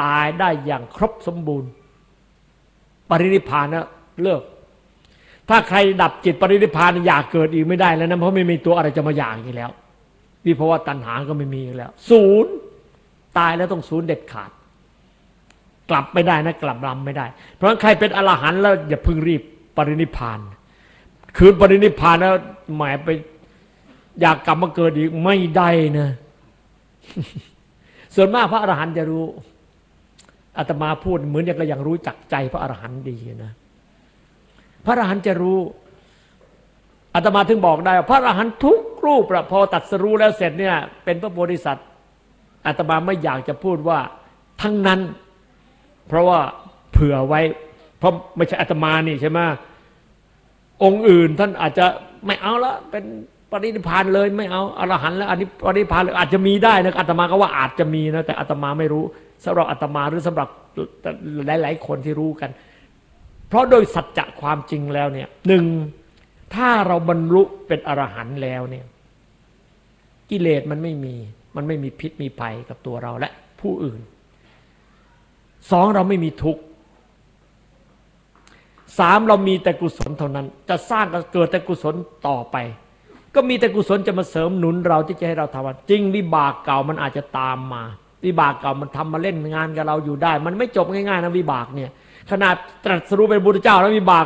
ตายได้อย่างครบสมบูรณ์ ปรินิพานนะเลิก ถ้าใครดับจิตปรินิพานอยากเกิดอีกไม่ได้แล้วนะเพราะไม่มีตัวอะไรจะมาอยากอีกแล้ววิภาวะตัณหาก็ไม่มีอีกแล้ว ศูนย์ตายแล้วต้องศูนย์เด็ดขาด กลับไม่ได้นะกลับรำไม่ได้ เพราะงั้นใครเป็นอรหันต์แล้วอย่าเพิ่งรีบปรินิพาน คืนปรินิพพานแล้วหมายไปอยากกลับมาเกิดอีกไม่ได้นะ ส่วนมากพระอรหันต์จะรู้อาตมาพูดเหมือนอย่างก็ยังรู้จักใจพระอรหันต์ดีนะพระอรหันต์จะรู้อาตมาถึงบอกได้ว่าพระอรหันต์ทุกรูปพอตัดสรู้แล้วเสร็จเนี่ยเป็นพระโพธิสัตว์อาตมาไม่อยากจะพูดว่าทั้งนั้น เพราะว่าเผื่อไว้ เพราะไม่ใช่อาตมานี่ใช่ไหมองค์อื่นท่านอาจจะไม่เอาละเป็น ปรินิพานเลยไม่เอาอรหันต์แล้วอันนี้ปรินิพานเลยอาจจะมีได้นะอาตมาก็ว่าอาจจะมีนะแต่อาตมาไม่รู้สำหรับอาตมาหรือสำหรับหลาย ๆ คนที่รู้กัน เพราะโดยสัจจะความจริงแล้วเนี่ยหนึ่งถ้าเราบรรลุเป็นอรหันต์แล้วเนี่ย กิเลสมันไม่มี มันไม่มีพิษมีภัยกับตัวเราและผู้อื่นสองเราไม่มีทุกข์สามเรามีแต่กุศลเท่านั้น จะสร้างกเกิดแต่กุศลต่อไป ก็มีแต่กุศลจะมาเสริมหนุนเราที่จะให้เราทำจริงวิบากเก่ามันอาจจะตามมาวิบากเก่ามันทำมาเล่นงานกับเราอยู่ได้ มันไม่จบง่ายๆนะวิบากเนี่ย ขนาดตรัสรู้เป็นบุตรเจ้าแล้ววิบาก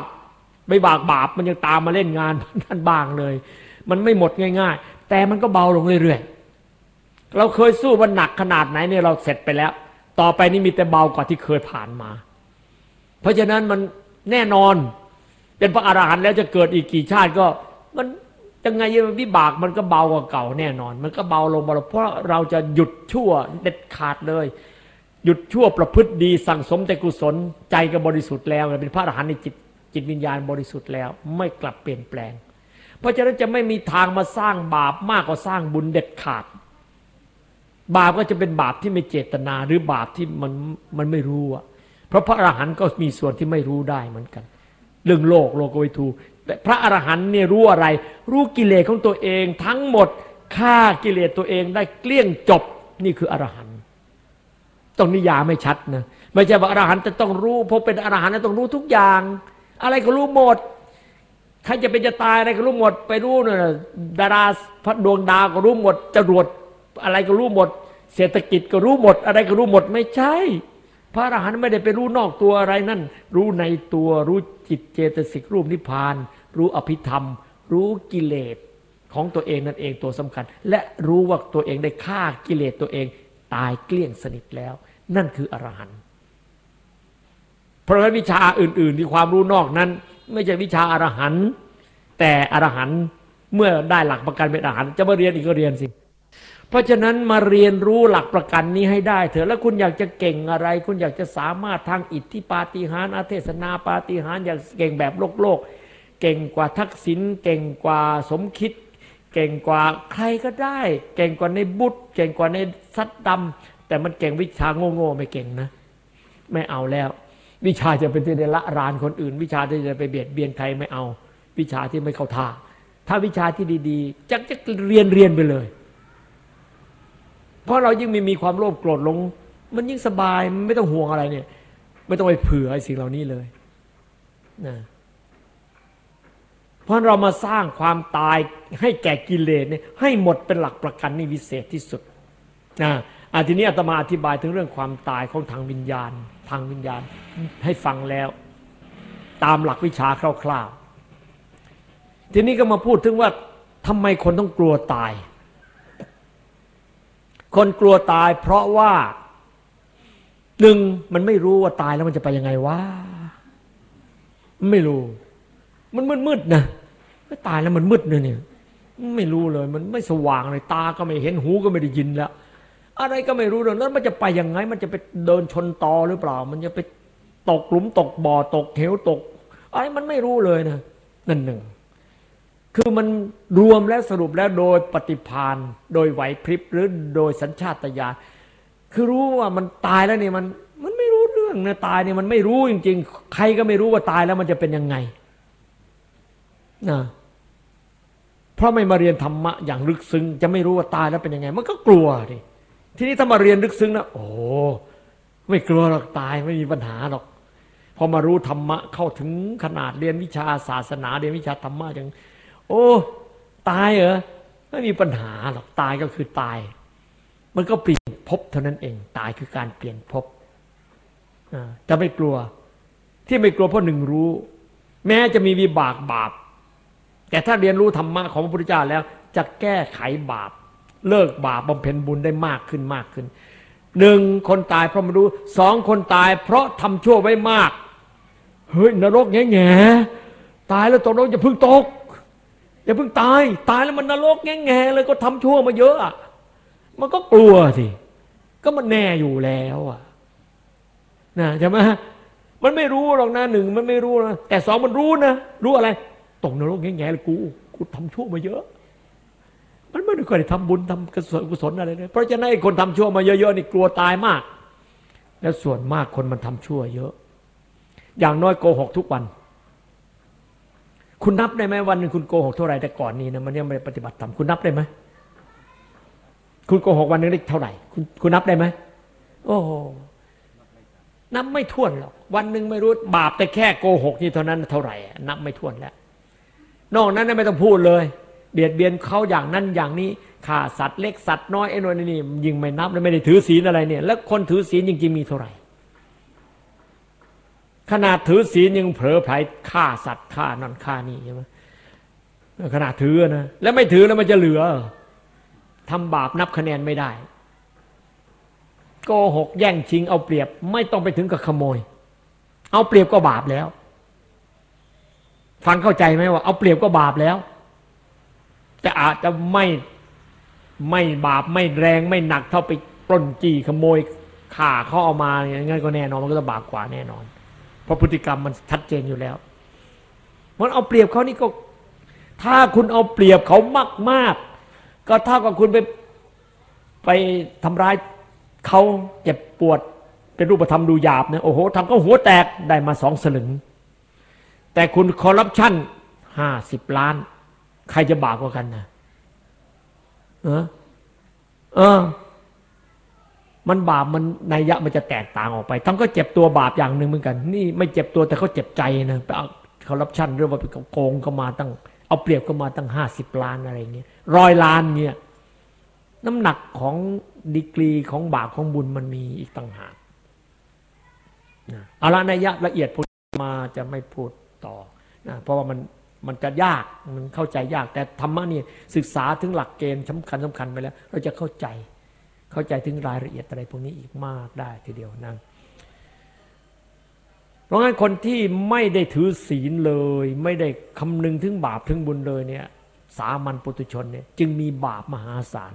วิบากบาปมันยังตามมาเล่นงานท่านบางเลย มันไม่หมดง่าย ๆ แต่มันก็เบาลงเรื่อยๆเราเคยสู้มันหนักขนาดไหนเนี่ยเราเสร็จไปแล้ว ต่อไปนี่มีแต่เบากว่าที่เคยผ่านมา เพราะฉะนั้นมันแน่นอนเป็นพระอรหันต์แล้วจะเกิดอีกกี่ชาติก็มัน ยังไงวิบากมันก็เบากว่าเก่าแน่นอน มันก็เบาลงมาเพราะเราจะหยุดชั่วเด็ดขาดเลย หยุดชั่วประพฤติดีสั่งสมแต่กุศลใจก็บริสุทธิ์แล้วเป็นพระอรหันต์ในจิตจิตวิญญาณบริสุทธิ์แล้ว ไม่กลับเปลี่ยนแปลง เพราะฉะนั้นจะไม่มีทางมาสร้างบาปมากกว่าสร้างบุญเด็ดขาด บาปก็จะเป็นบาปที่ไม่เจตนาหรือบาปที่มันมันไม่รู้อะเพราะพระอรหันต์ก็มีส่วนที่ไม่รู้ได้เหมือนกัน เรื่องโลกโลกวิทู แต่พระอรหันต์เนี่ยรู้อะไร รู้กิเลสของตัวเองทั้งหมดฆ่ากิเลสตัวเองได้เกลี้ยงจบนี่คืออรหันต์ต้องนิยามไม่ชัดนะไม่ใช่ว่าอรหันต์จะต้องรู้เพราะเป็นอรหันต์ต้องรู้ทุกอย่าง อะไรก็รู้หมดใครจะเป็นจะตายอะไรก็รู้หมด ไปรู้เนี่ยดาราพระดวงดาวก็รู้หมดจรวดอะไรก็รู้หมด เศรษฐกิจก็รู้หมด อะไรก็รู้หมดไม่ใช่ พระอรหันต์ไม่ได้ไปรู้นอกตัวอะไรนั่นรู้ในตัวรู้ จิตเจตสิกรูปนิพพาน รู้อภิธรรม รู้กิเลสของตัวเองนั่นเองตัวสำคัญ และรู้ว่าตัวเองได้ฆ่ากิเลสตัวเองตายเกลี้ยงสนิทแล้ว นั่นคืออรหันต์เพราะฉะนั้นวิชาอื่น ๆ ที่ความรู้นอกนั้น ไม่ใช่วิชาอรหันต์แต่อรหันต์เมื่อได้หลักประกันเป็นอรหันต์จะมาเรียนอีกก็เรียนสิ เพราะฉะนั้นมาเรียนรู้หลักประกันนี้ให้ได้เถอะแล้วคุณอยากจะเก่งอะไร คุณอยากจะสามารถทางอิทธิปาฏิหาริย์อาเทศนาปาฏิหาริย์อยากเก่งแบบโลกโลก เก่งกว่าทักษิณเก่งกว่าสมคิด เก่งกว่าใครก็ได้ เก่งกว่าในบุตร เก่งกว่าในซัดดำแต่มันเก่งวิชาโง่ๆไม่เก่งนะ ไม่เอาแล้ว วิชาจะเป็นที่ได้ละรานคนอื่น วิชาที่จะไปเบียดเบียนใครไม่เอา วิชาที่ไม่เข้าท่าถ้าวิชาที่ดีๆจักจะเรียนเรียนไปเลย เพราะเรายิ่งไม่มีความโลภโกรธลง มันยิ่งสบายไม่ต้องห่วงอะไรเนี่ย ไม่ต้องไปเผื่อไอ้สิ่งเหล่านี้เลยนะเพราะเรามาสร้างความตายให้แก่กิเลสเนี่ยให้หมดเป็นหลักประกันนี่วิเศษที่สุดนะอาทีนี้อาตมาอธิบายถึงเรื่องความตายของทางวิญญาณ ทางวิญญาณให้ฟังแล้ว ตามหลักวิชาคร่าวๆทีนี้ก็มาพูดถึงว่าทำไมคนต้องกลัวตาย คนกลัวตายเพราะว่าหนึ่งมันไม่รู้ว่าตายแล้วมันจะไปยังไงวะไม่รู้ มันมืดๆนะตายแล้วมันมืดเลยเนี่ยไม่รู้เลย มันไม่สว่างเลยตาก็ไม่เห็นหูก็ไม่ได้ยินแล้ว อะไรก็ไม่รู้เลยแล้วมันจะไปยังไง มันจะไปเดินชนตอหรือเปล่า มันจะไปตกหลุมตกบ่อตกเหวตกอะไรมันไม่รู้เลยนะนั่นหนึ่ง คือมันรวมและสรุปแล้วโดยปฏิพานโดยไหวพริบหรือโดยสัญชาตญาณคือรู้ว่ามันตายแล้วนี่มันมันไม่รู้เรื่องนะตายเนี่ยมันไม่รู้จริง ๆ ใครก็ไม่รู้ว่าตายแล้วมันจะเป็นยังไงนะเพราะไม่มาเรียนธรรมะอย่างลึกซึ้ง จะไม่รู้ว่าตายแล้วเป็นยังไง มันก็กลัวดิทีนี้ถ้ามาเรียนลึกซึ้งนะโอ้ไม่กลัวหรอกตายไม่มีปัญหาหรอกพอมารู้ธรรมะเข้าถึงขนาดเรียนวิชาศาสนาเรียนวิชาธรรมะอย่าง โอ้ตายเหรอไม่มีปัญหาหรอกตายก็คือตาย มันก็เปลี่ยนภพเท่านั้นเอง ตายคือการเปลี่ยนภพจะไม่กลัว ที่ไม่กลัวเพราะหนึ่งรู้ แม้จะมีวิบากบาป แต่ถ้าเรียนรู้ธรรมะของพระพุทธเจ้าแล้ว จะแก้ไขบาป เลิกบาปบำเพ็ญบุญได้มากขึ้นมากขึ้นหนึ่งคนตายเพราะไม่รู้สองคนตาย เพราะทำชั่วไว้มากเฮ้ยนรกแง่แง่ตายแล้วตกนรกอย่าเพิ่งตก อย่าเพิ่งตาย ตายแล้วมันนรกแง่แง่เลยก็ทำชั่วมาเยอะอะมันก็กลัวสิก็มันแน่อยู่แล้วอะนะใช่ไหมมันไม่รู้หรอกนะหนึ่งมันไม่รู้นะแต่สองมันรู้นะรู้อะไรตกนรกแง่แง่เลยกูกูทำชั่วมาเยอะ มันไม่ได้เคยทำบุญทำกุศลอะไรเลยเพราะฉะนั้นไอ้คนทำชั่วมาเยอะๆนี่กลัวตายมาก แล้วส่วนมากคนมันทำชั่วเยอะ อย่างน้อยโกหกทุกวัน คุณนับได้ไหมวันหนึ่งคุณโกหกเท่าไหร่แต่ก่อนนี้นะมันยังไม่ได้ปฏิบัติธรรมคุณนับได้ไหมคุณโกหกวันนึงได้เท่าไหร่ คุณคุณนับได้ไหมโอ้โหนับไม่ถ้วนหรอกวันหนึ่งไม่รู้บาปแต่แค่โกหกนี่เท่านั้นเท่าไหร่ นับไม่ถ้วนแล้ว นอกนั้นไม่ต้องพูดเลย เบียดเบียนเขาอย่างนั้นอย่างนี้ฆ่าสัตว์เล็กสัตว์น้อยไอ้นนนี่ยิงไม่นับแล้วไม่ได้ถือศีลอะไรเนี่ย แล้วคนถือศีลจริงๆมีเท่าไหร่ ขนาดถือศีลยังเผลอไผลฆ่าสัตว์ฆ่านั่นฆ่านี่ใช่ไหมขนาดถือนะแล้วไม่ถือแล้วมันจะเหลือทำบาปนับคะแนนไม่ได้โกหกแย่งชิงเอาเปรียบ ไม่ต้องไปถึงกับขโมย เอาเปรียบก็บาปแล้ว ฟังเข้าใจไหมว่า เอาเปรียบก็บาปแล้วจะอาจจะไม่ไม่บาปไม่แรงไม่หนักเท่าไปปล้นจี้ขโมยข่าเขาเอามาอย่างนั้นก็แน่นอนมันก็จะบาปกว่าแน่นอน ราะพฤติกรรมมันชัดเจนอยู่แล้ว มันเอาเปรียบเขานี่ก็ ถ้าคุณเอาเปรียบเขามากมากก็เท่ากับคุณไปไปทำร้ายเขาเจ็บปวดเป็นรูปธรรมดูหยาบเนี่ยโอ้โหทำเขาหัวแตกได้มาสองสลึง แต่คุณคอร์รัปชันห้าสิบล้าน ใครจะบาปกว่ากันนะเออเออ มันบาปมันนัยยะมันจะแตกต่างออกไป ทั้งก็เจ็บตัวบาปอย่างหนึ่งเหมือนกัน นี่ไม่เจ็บตัวแต่เขาเจ็บใจนะไปเอาคอร์รัปชันเรื่องว่าไปโกงเข้ามาตั้ง เอาเปรียบเข้ามาตั้งห้าสิบล้านอะไรเงี้ยร้อยล้านเนี่ยน้ำหนักของดีกรีของบาปของบุญมันมีอีกต่างหากนะเอาละนัยยะละเอียดพูดมาจะไม่พูดต่อนะเพราะว่ามันมันจะยากมันเข้าใจยาก แต่ธรรมะนี่ศึกษาถึงหลักเกณฑ์สำคัญสำคัญไปแล้ว เราจะเข้าใจ เข้าใจถึงรายละเอียดอะไรพวกนี้อีกมากได้ทีเดียวนะเพราะงั้นคนที่ไม่ได้ถือศีลเลย ไม่ได้คำนึงถึงบาปถึงบุญเลยเนี่ยสามัญปุตุชนเนี่ยจึงมีบาปมหาศาล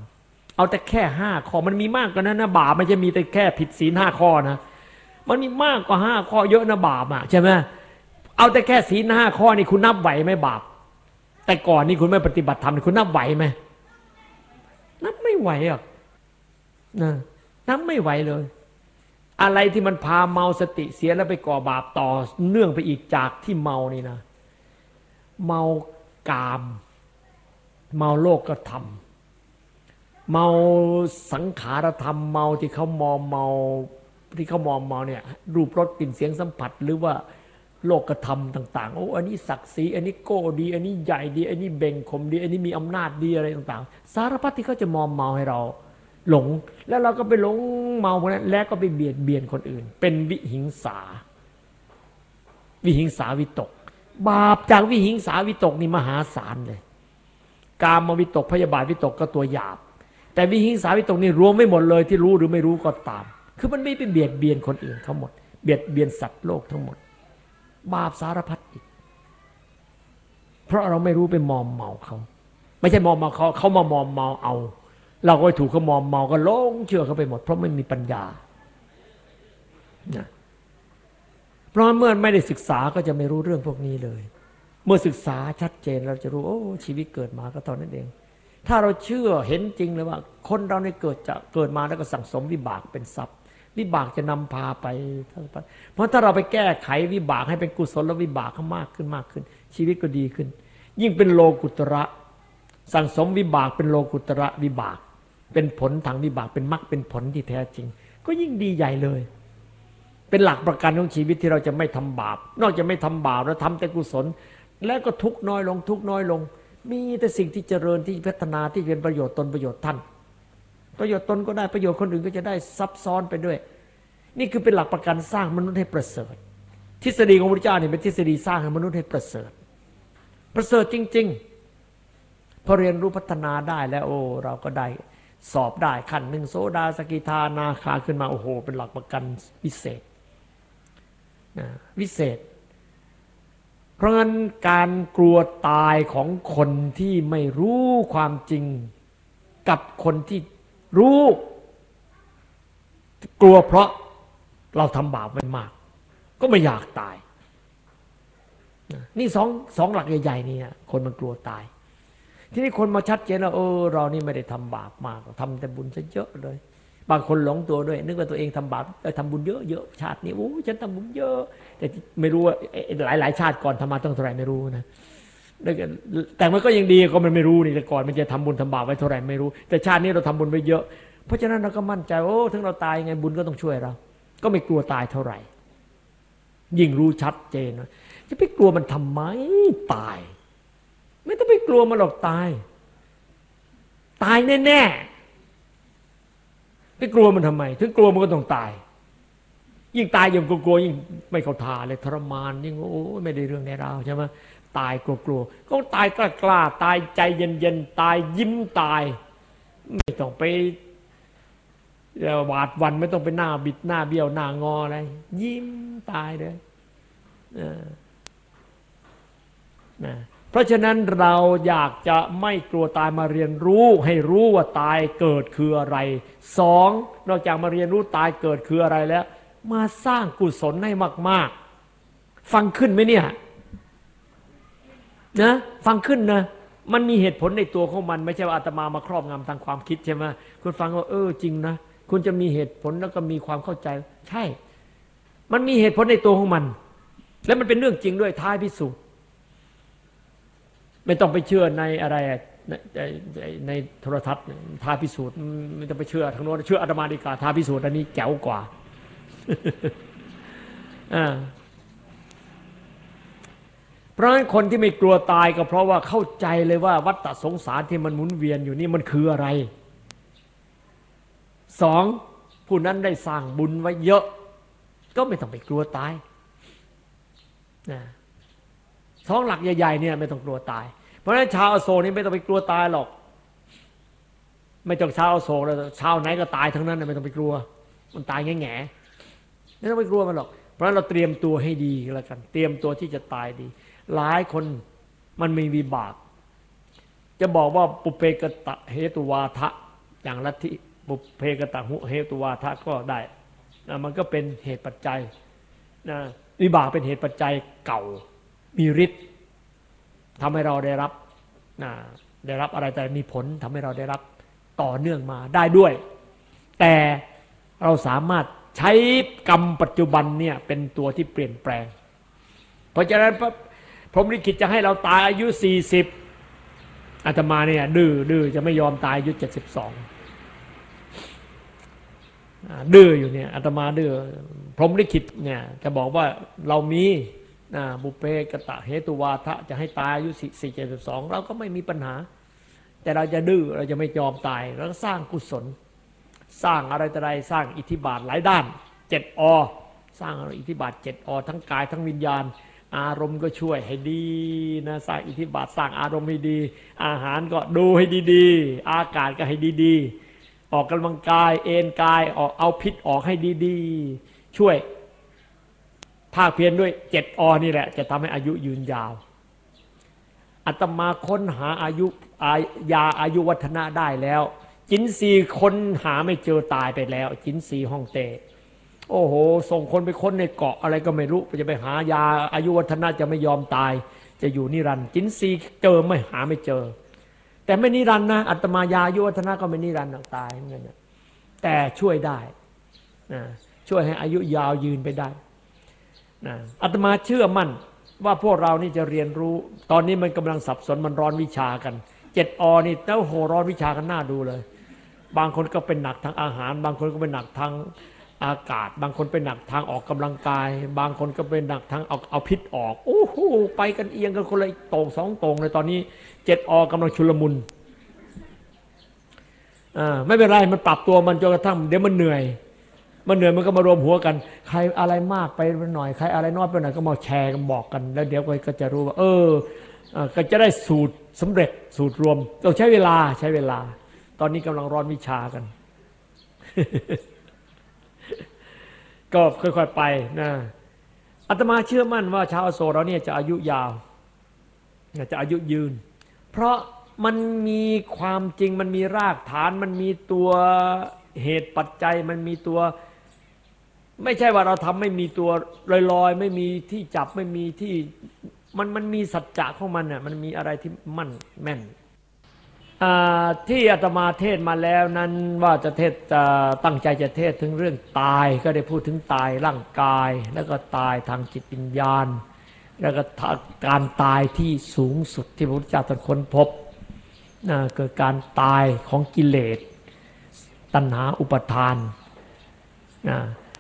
เอาแต่แค่ห้าข้อมันมีมากกว่านั้นนะบาปไม่ใช่มีแต่แค่ผิดศีลห้าข้อนะมันมีมากกว่าห้าข้อเยอะนะบาปอะใช่ไหมเอาแต่แค่ศีลห้าข้อนี่คุณนับไหวไหมบาป แต่ก่อนนี่คุณไม่ปฏิบัติธรรมคุณนับไหวไหมนับไม่ไหวอะ นะนับไม่ไหวเลย อะไรที่มันพาเมาสติเสียแล้วไปก่อบาปต่อเนื่องไปอีกจากที่เมานี่นะ เมากาม เมาโลกก็ทำเมาสังขารธรรมเมาที่เขามองเมาที่เขามองเมาเนี่ยรูปรสกลิ่นเสียงสัมผัสหรือว่าโลกธรรมต่างๆ โอ้ อันนี้ศักดิ์ศรี อันนี้โก้ดี อันนี้ใหญ่ดี อันนี้เบ่งคมดี อันนี้มีอำนาจดีอะไรต่างๆ สารพัดที่เขาจะมองเมาให้เรา หลง แล้วเราก็ไปหลงเมาพวกนั้น แล้วก็ไปเบียดเบียนคนอื่น เป็นวิหิงสา วิหิงสาวิตก บาปจากวิหิงสาวิตกนี่มหาศาลเลย กามมวิตกพยาบาทวิตกก็ตัวหยาบ แต่วิหิงสาวิตกนี่รวมไม่หมดเลยที่รู้หรือไม่รู้ก็ตาม คือมันไม่ไปเบียดเบียนคนอื่นทั้งหมด เบียดเบียนสัตว์โลกทั้งหมด บาปสารพัดอีก เพราะเราไม่รู้ไปมอมเมาเขา ไม่ใช่มอมเมาเขาเขามามอมเมาเอา เราก็ถูกเขามอมเมาก็ลงเชื่อเขาไปหมด เพราะไม่มีปัญญาเพราะเมื่อไม่ได้ศึกษาก็จะไม่รู้เรื่องพวกนี้เลย เมื่อศึกษาชัดเจนเราจะรู้โอ้ชีวิตเกิดมาก็ตอนนั้นเอง ถ้าเราเชื่อเห็นจริงเลยว่า คนเราในเกิดจะเกิดมาแล้วก็สั่งสมวิบากเป็นทรัพย์ วิบากจะนำพาไปเพราะถ้าเราไปแก้ไขวิบากให้เป็นกุศลแล้ววิบากเขามากขึ้นมากขึ้น ชีวิตก็ดีขึ้น ยิ่งเป็นโลกุตระ สั่งสมวิบากเป็นโลกุตระวิบาก เป็นผลทางวิบากเป็นมรรคเป็นผลที่แท้จริง ก็ยิ่งดีใหญ่เลย เป็นหลักประกันของชีวิตที่เราจะไม่ทำบาป นอกจากไม่ทำบาปแล้วทำแต่กุศล แล้วก็ทุกน้อยลงทุกน้อยลง มีแต่สิ่งที่เจริญที่พัฒนาที่เป็นประโยชน์ตนประโยชน์ท่าน ประโยชน์ตนก็ได้ประโยชน์คนอื่นก็จะได้ซับซ้อนไปด้วย นี่คือเป็นหลักประกันสร้างมนุษย์ให้ประเสริฐ ทฤษฎีของพระเจ้าเนี่ยเป็นทฤษฎีสร้างให้มนุษย์ให้ประเสริฐ ประเสริฐจริง ๆพอเรียนรู้พัฒนาได้แล้วโอ้เราก็ได้ สอบได้ขั้นหนึ่งโซดาสกิทานาคาขึ้นมา โอ้โห เป็นหลักประกันวิเศษนะวิเศษ เพราะงั้นการกลัวตายของคนที่ไม่รู้ความจริงกับคนที่รู้ กลัวเพราะเราทำบาปไว้มาก ก็ไม่อยากตายนะนี่สองสองหลักใหญ่ๆนี่คนมันกลัวตาย ทีนี้คนมาชัดเจนแล้วเออเรานี่ไม่ได้ทำบาปมากทำแต่บุญซะเยอะเลย บางคนหลงตัวด้วย นึกว่าตัวเองทำบาปเออทำบุญเยอะเยอะชาตินี้โอ้ฉันทำบุญเยอะ แต่ไม่รู้ว่าหลายๆชาติก่อนทำมาต้องเท่าไหร่ไม่รู้นะแต่มันก็ยังดีก็มันไม่รู้นี่แต่ก่อนมันจะทำบุญทำบาปไว้เท่าไหร่ไม่รู้ แต่ชาตินี้เราทำบุญไว้เยอะ เพราะฉะนั้นเราก็มั่นใจโอ้ถึงเราตายยังไงบุญก็ต้องช่วยเรา ก็ไม่กลัวตายเท่าไหร่ ยิ่งรู้ชัดเจนจะไปกลัวมันทำไมตาย ไม่ต้องไปกลัวมันหรอกตาย ตายแน่ๆไปกลัวมันทำไม ถึงกลัวมันก็ต้องตาย ยิ่งตายยิ่งกลัวยิ่งไม่เข้าทาเลยทรมานยิ่งโอ้ไม่ได้เรื่องในราวใช่ไหมตายกลัวๆก็ตายกล้ากล้าตายใจเย็นๆตายยิ้มตาย ไม่ต้องไปหวาดวันไม่ต้องไปหน้าบิดหน้าเบี้ยวหน้างออะไรยิ้มตายเลยนะ ราะฉะนั้นเราอยากจะไม่กลัวตายมาเรียนรู้ ให้รู้ว่าตายเกิดคืออะไรสองนอกจากมาเรียนรู้ตายเกิดคืออะไรแล้ว มาสร้างกุศลให้มาก ๆ ฟังขึ้นไหมเนี่ยนะฟังขึ้นนะมันมีเหตุผลในตัวของมัน ไม่ใช่ว่าอาตมามาครอบงำทางความคิดใช่ไหมคุณฟังว่าเออจริงนะคุณจะมีเหตุผลแล้วก็มีความเข้าใจ ใช่ มันมีเหตุผลในตัวของมัน และมันเป็นเรื่องจริงด้วยท้ายพิสูจน์ ไม่ต้องไปเชื่อในอะไรในในโทรทัศน์ท้าพิสูจน์ไม่ต้องไปเชื่อทางโน้นเชื่ออาตมาดีกว่าท้าพิสูจน์อันนี้แจ๋วกว่าเพราะฉะนั้นคนที่ไม่กลัวตายก็เพราะว่าเข้าใจเลยว่าวัฏฏสงสารที่มันหมุนเวียนอยู่นี่มันคืออะไรสองผู้นั้นได้สร้างบุญไว้เยอะ ก็ไม่ต้องไปกลัวตายนะสองหลักใหญ่ๆเนี่ยไม่ต้องกลัวตาย เพราะฉะนั้นชาวอโศกนี่ไม่ต้องไปกลัวตายหรอก ไม่ต้องชาวอโศกแล้วชาวไหนก็ตายทั้งนั้นไม่ต้องไปกลัว มันตายแง่ๆไม่ต้องไปกลัวมันหรอก เพราะเราเตรียมตัวให้ดีแล้วกัน เตรียมตัวที่จะตายดี หลายคนมันมีวิบาก จะบอกว่าปุเพกตะเหตุวาทะอย่างลัทธิบุเพกตะหุเหตุวาทะก็ได้นะมันก็เป็นเหตุปัจจัยนะวิบากเป็นเหตุปัจจัยเก่ามีฤทธิ์ ทำให้เราได้รับได้รับอะไรแต่มีผลทำให้เราได้รับต่อเนื่องมาได้ด้วย แต่เราสามารถใช้กรรมปัจจุบันเนี่ยเป็นตัวที่เปลี่ยนแปลง เพราะฉะนั้นพรหมลิขิตจะให้เราตายอายุ 40อาตมาเนี่ยดื้อดื้อจะไม่ยอมตายอายุ 72ดื้ออยู่เนี่ยอาตมาดื้อพรหมลิขิตเนี่ยจะบอกว่าเรามี บุเพกตะเหตุวาทะจะให้ตายอายุสี่เจ็ดสองเราก็ไม่มีปัญหา แต่เราจะดื้อเราจะไม่ยอมตายเราก็สร้างกุศล สร้างอะไรต่ออะไรสร้างอิทธิบาทหลายด้านเจ็ดอสร้างอิทธิบาทเจ็ดอทั้งกายทั้งวิญญาณ อารมณ์ก็ช่วยให้ดีนะสร้างอิทธิบาทสร้างอารมณ์ให้ดี อาหารก็ดูให้ดีๆ อากาศก็ให้ดีๆ ออกกำลังกายเอนกายออกเอาพิษออกให้ดีๆ ช่วย พากเพียรด้วยเจ็ดอนี่แหละ จะทำให้อายุยืนยาวอาตมาค้นหาอายุายาอายุวัฒนะได้แล้ว จิ๋นซีคนหาไม่เจอตายไปแล้ว จิ๋นซีฮ่องเต้ โอ้โห ส่งคนไปค้นในเกาะอะไรก็ไม่รู้จะไปหายาอายุวัฒนะจะไม่ยอมตาย จะอยู่นิรันดร์จิ๋นซีเจอไม่หาไม่เจอ แต่ไม่นิรันดร์นะอาตมายายุวัฒนะก็ไม่นิรันดร์ตายเหมือนกันแต่ช่วยได้นะช่วยให้อายุยาวยืนไปได้ นะอัตมาเชื่อมั่นว่าพวกเรานี่จะเรียนรู้ ตอนนี้มันกำลังสับสนมันร้อนวิชากันเจ็ดอนี่เต้าโหร้อนวิชากันหน้าดูเลย บางคนก็เป็นหนักทางอาหาร บางคนก็เป็นหนักทางอากาศ บางคนไปหนักทางออกกำลังกาย บางคนก็เป็นหนักทางเอาเอาพิษออกโอ้โหไปกันเอียงกันคนละตรงสองตรงเลยตอนนี้เจ็ดออกำลังชุลมุนอ่าไม่เป็นไรมันปรับตัวมันจนกระทั่งเดี๋ยวมันเหนื่อย มันเหนื่อยมันก็มารวมหัวกัน ใครอะไรมากไปหน่อย ใครอะไรน้อยไปหน่อยก็มาแชร์กันบอกกัน แล้วเดี๋ยวก็จะรู้ว่า เออก็จะได้สูตรสำเร็จสูตรรวมต้องใช้เวลาใช้เวลา ตอนนี้กำลังร้อนวิชากัน ก็ค่อยๆไปนะอาตมาเชื่อมั่นว่าชาวโศกเราเนี่ยจะอายุยาวจะอายุยืน เพราะมันมีความจริงมันมีรากฐานมันมีตัวเหตุปัจจัยมันมีตัว ไม่ใช่ว่าเราทำไม่มีตัวลอยๆ ไม่มีที่จับไม่มีที่มันมันมีสัจจะของมันน่ะมันมีอะไรที่มั่นแม่นที่อาตมาเทศมาแล้วนั้นว่าจะเทศจะตั้งใจจะเทศถึงเรื่องตายก็ได้พูดถึงตายร่างกาย แล้วก็ตายทางจิตวิญญาณ แล้วก็การตายที่สูงสุดที่พระพุทธเจ้าตรัสค้นพบนะเกิดการตายของกิเลส ตัณหาอุปทานนะ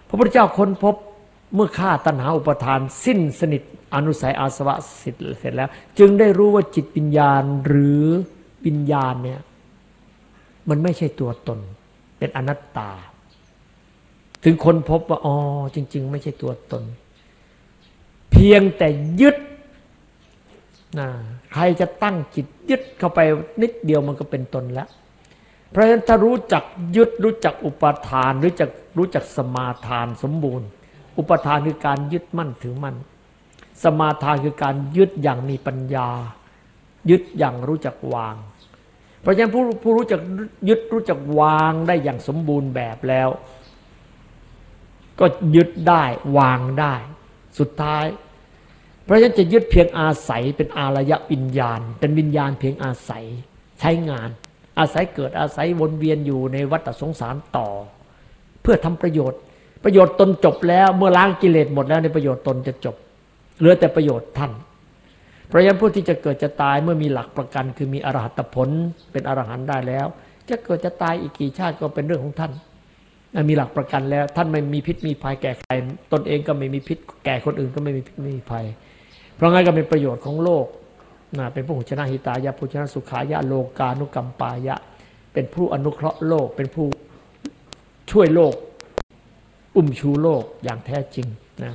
พระพุทธเจ้าค้นพบเมื่อฆ่าตัณหาอุปทาน สิ้นสนิทอนุสัยอาสวะสิทธิ์เสร็จแล้ว จึงได้รู้ว่าจิตวิญญาณหรือวิญญาณเนี่ยมันไม่ใช่ตัวตน เป็นอนัตตา ถึงคนพบว่าอ๋อจริง ๆ ไม่ใช่ตัวตน เพียงแต่ยึดนะใครจะตั้งจิตยึดเข้าไปนิดเดียวมันก็เป็นตนแล้ว เพราะฉะนั้นถ้ารู้จักยึดรู้จักอุปทานรู้จักรู้จักสมาทานสมบูรณ์ อุปทานคือการยึดมั่นถือมั่น สมาทานคือการยึดอย่างมีปัญญา ยึดอย่างรู้จักวาง เพราะฉะนั้นผู้ผู้รู้จักยึดรู้จักวางได้อย่างสมบูรณ์แบบแล้ว ก็ยึดได้วางได้ สุดท้าย เพราะฉะนั้นจะยึดเพียงอาศัยเป็นอารยะวิญญาณ เป็นวิญญาณเพียงอาศัยใช้งาน อาศัยเกิดอาศัยวนเวียนอยู่ในวัฏสงสารต่อ เพื่อทำประโยชน์ ประโยชน์ตนจบแล้วเมื่อล้างกิเลสหมดแล้วในประโยชน์ตนจะจบ เหลือแต่ประโยชน์ท่านเพราะฉะนั้นผู้ที่จะเกิดจะตายเมื่อมีหลักประกัน คือมีอรหัตผลเป็นอรหันต์ได้แล้ว จะเกิดจะตายอีกกี่ชาติก็เป็นเรื่องของท่าน มีหลักประกันแล้วท่านไม่มีพิษมีภัยแก่ใครตนเองก็ไม่มีพิษแก่คนอื่นก็ไม่มีพิษไม่มีภัย เพราะงั้นก็เป็นประโยชน์ของโลก เป็นผู้ชนะหิตายะผู้ชนะสุขายะโลกานุกรรมปายะ เป็นผู้อนุเคราะห์โลก เป็นผู้ช่วยโลก อุ้มชูโลกอย่างแท้จริงนะ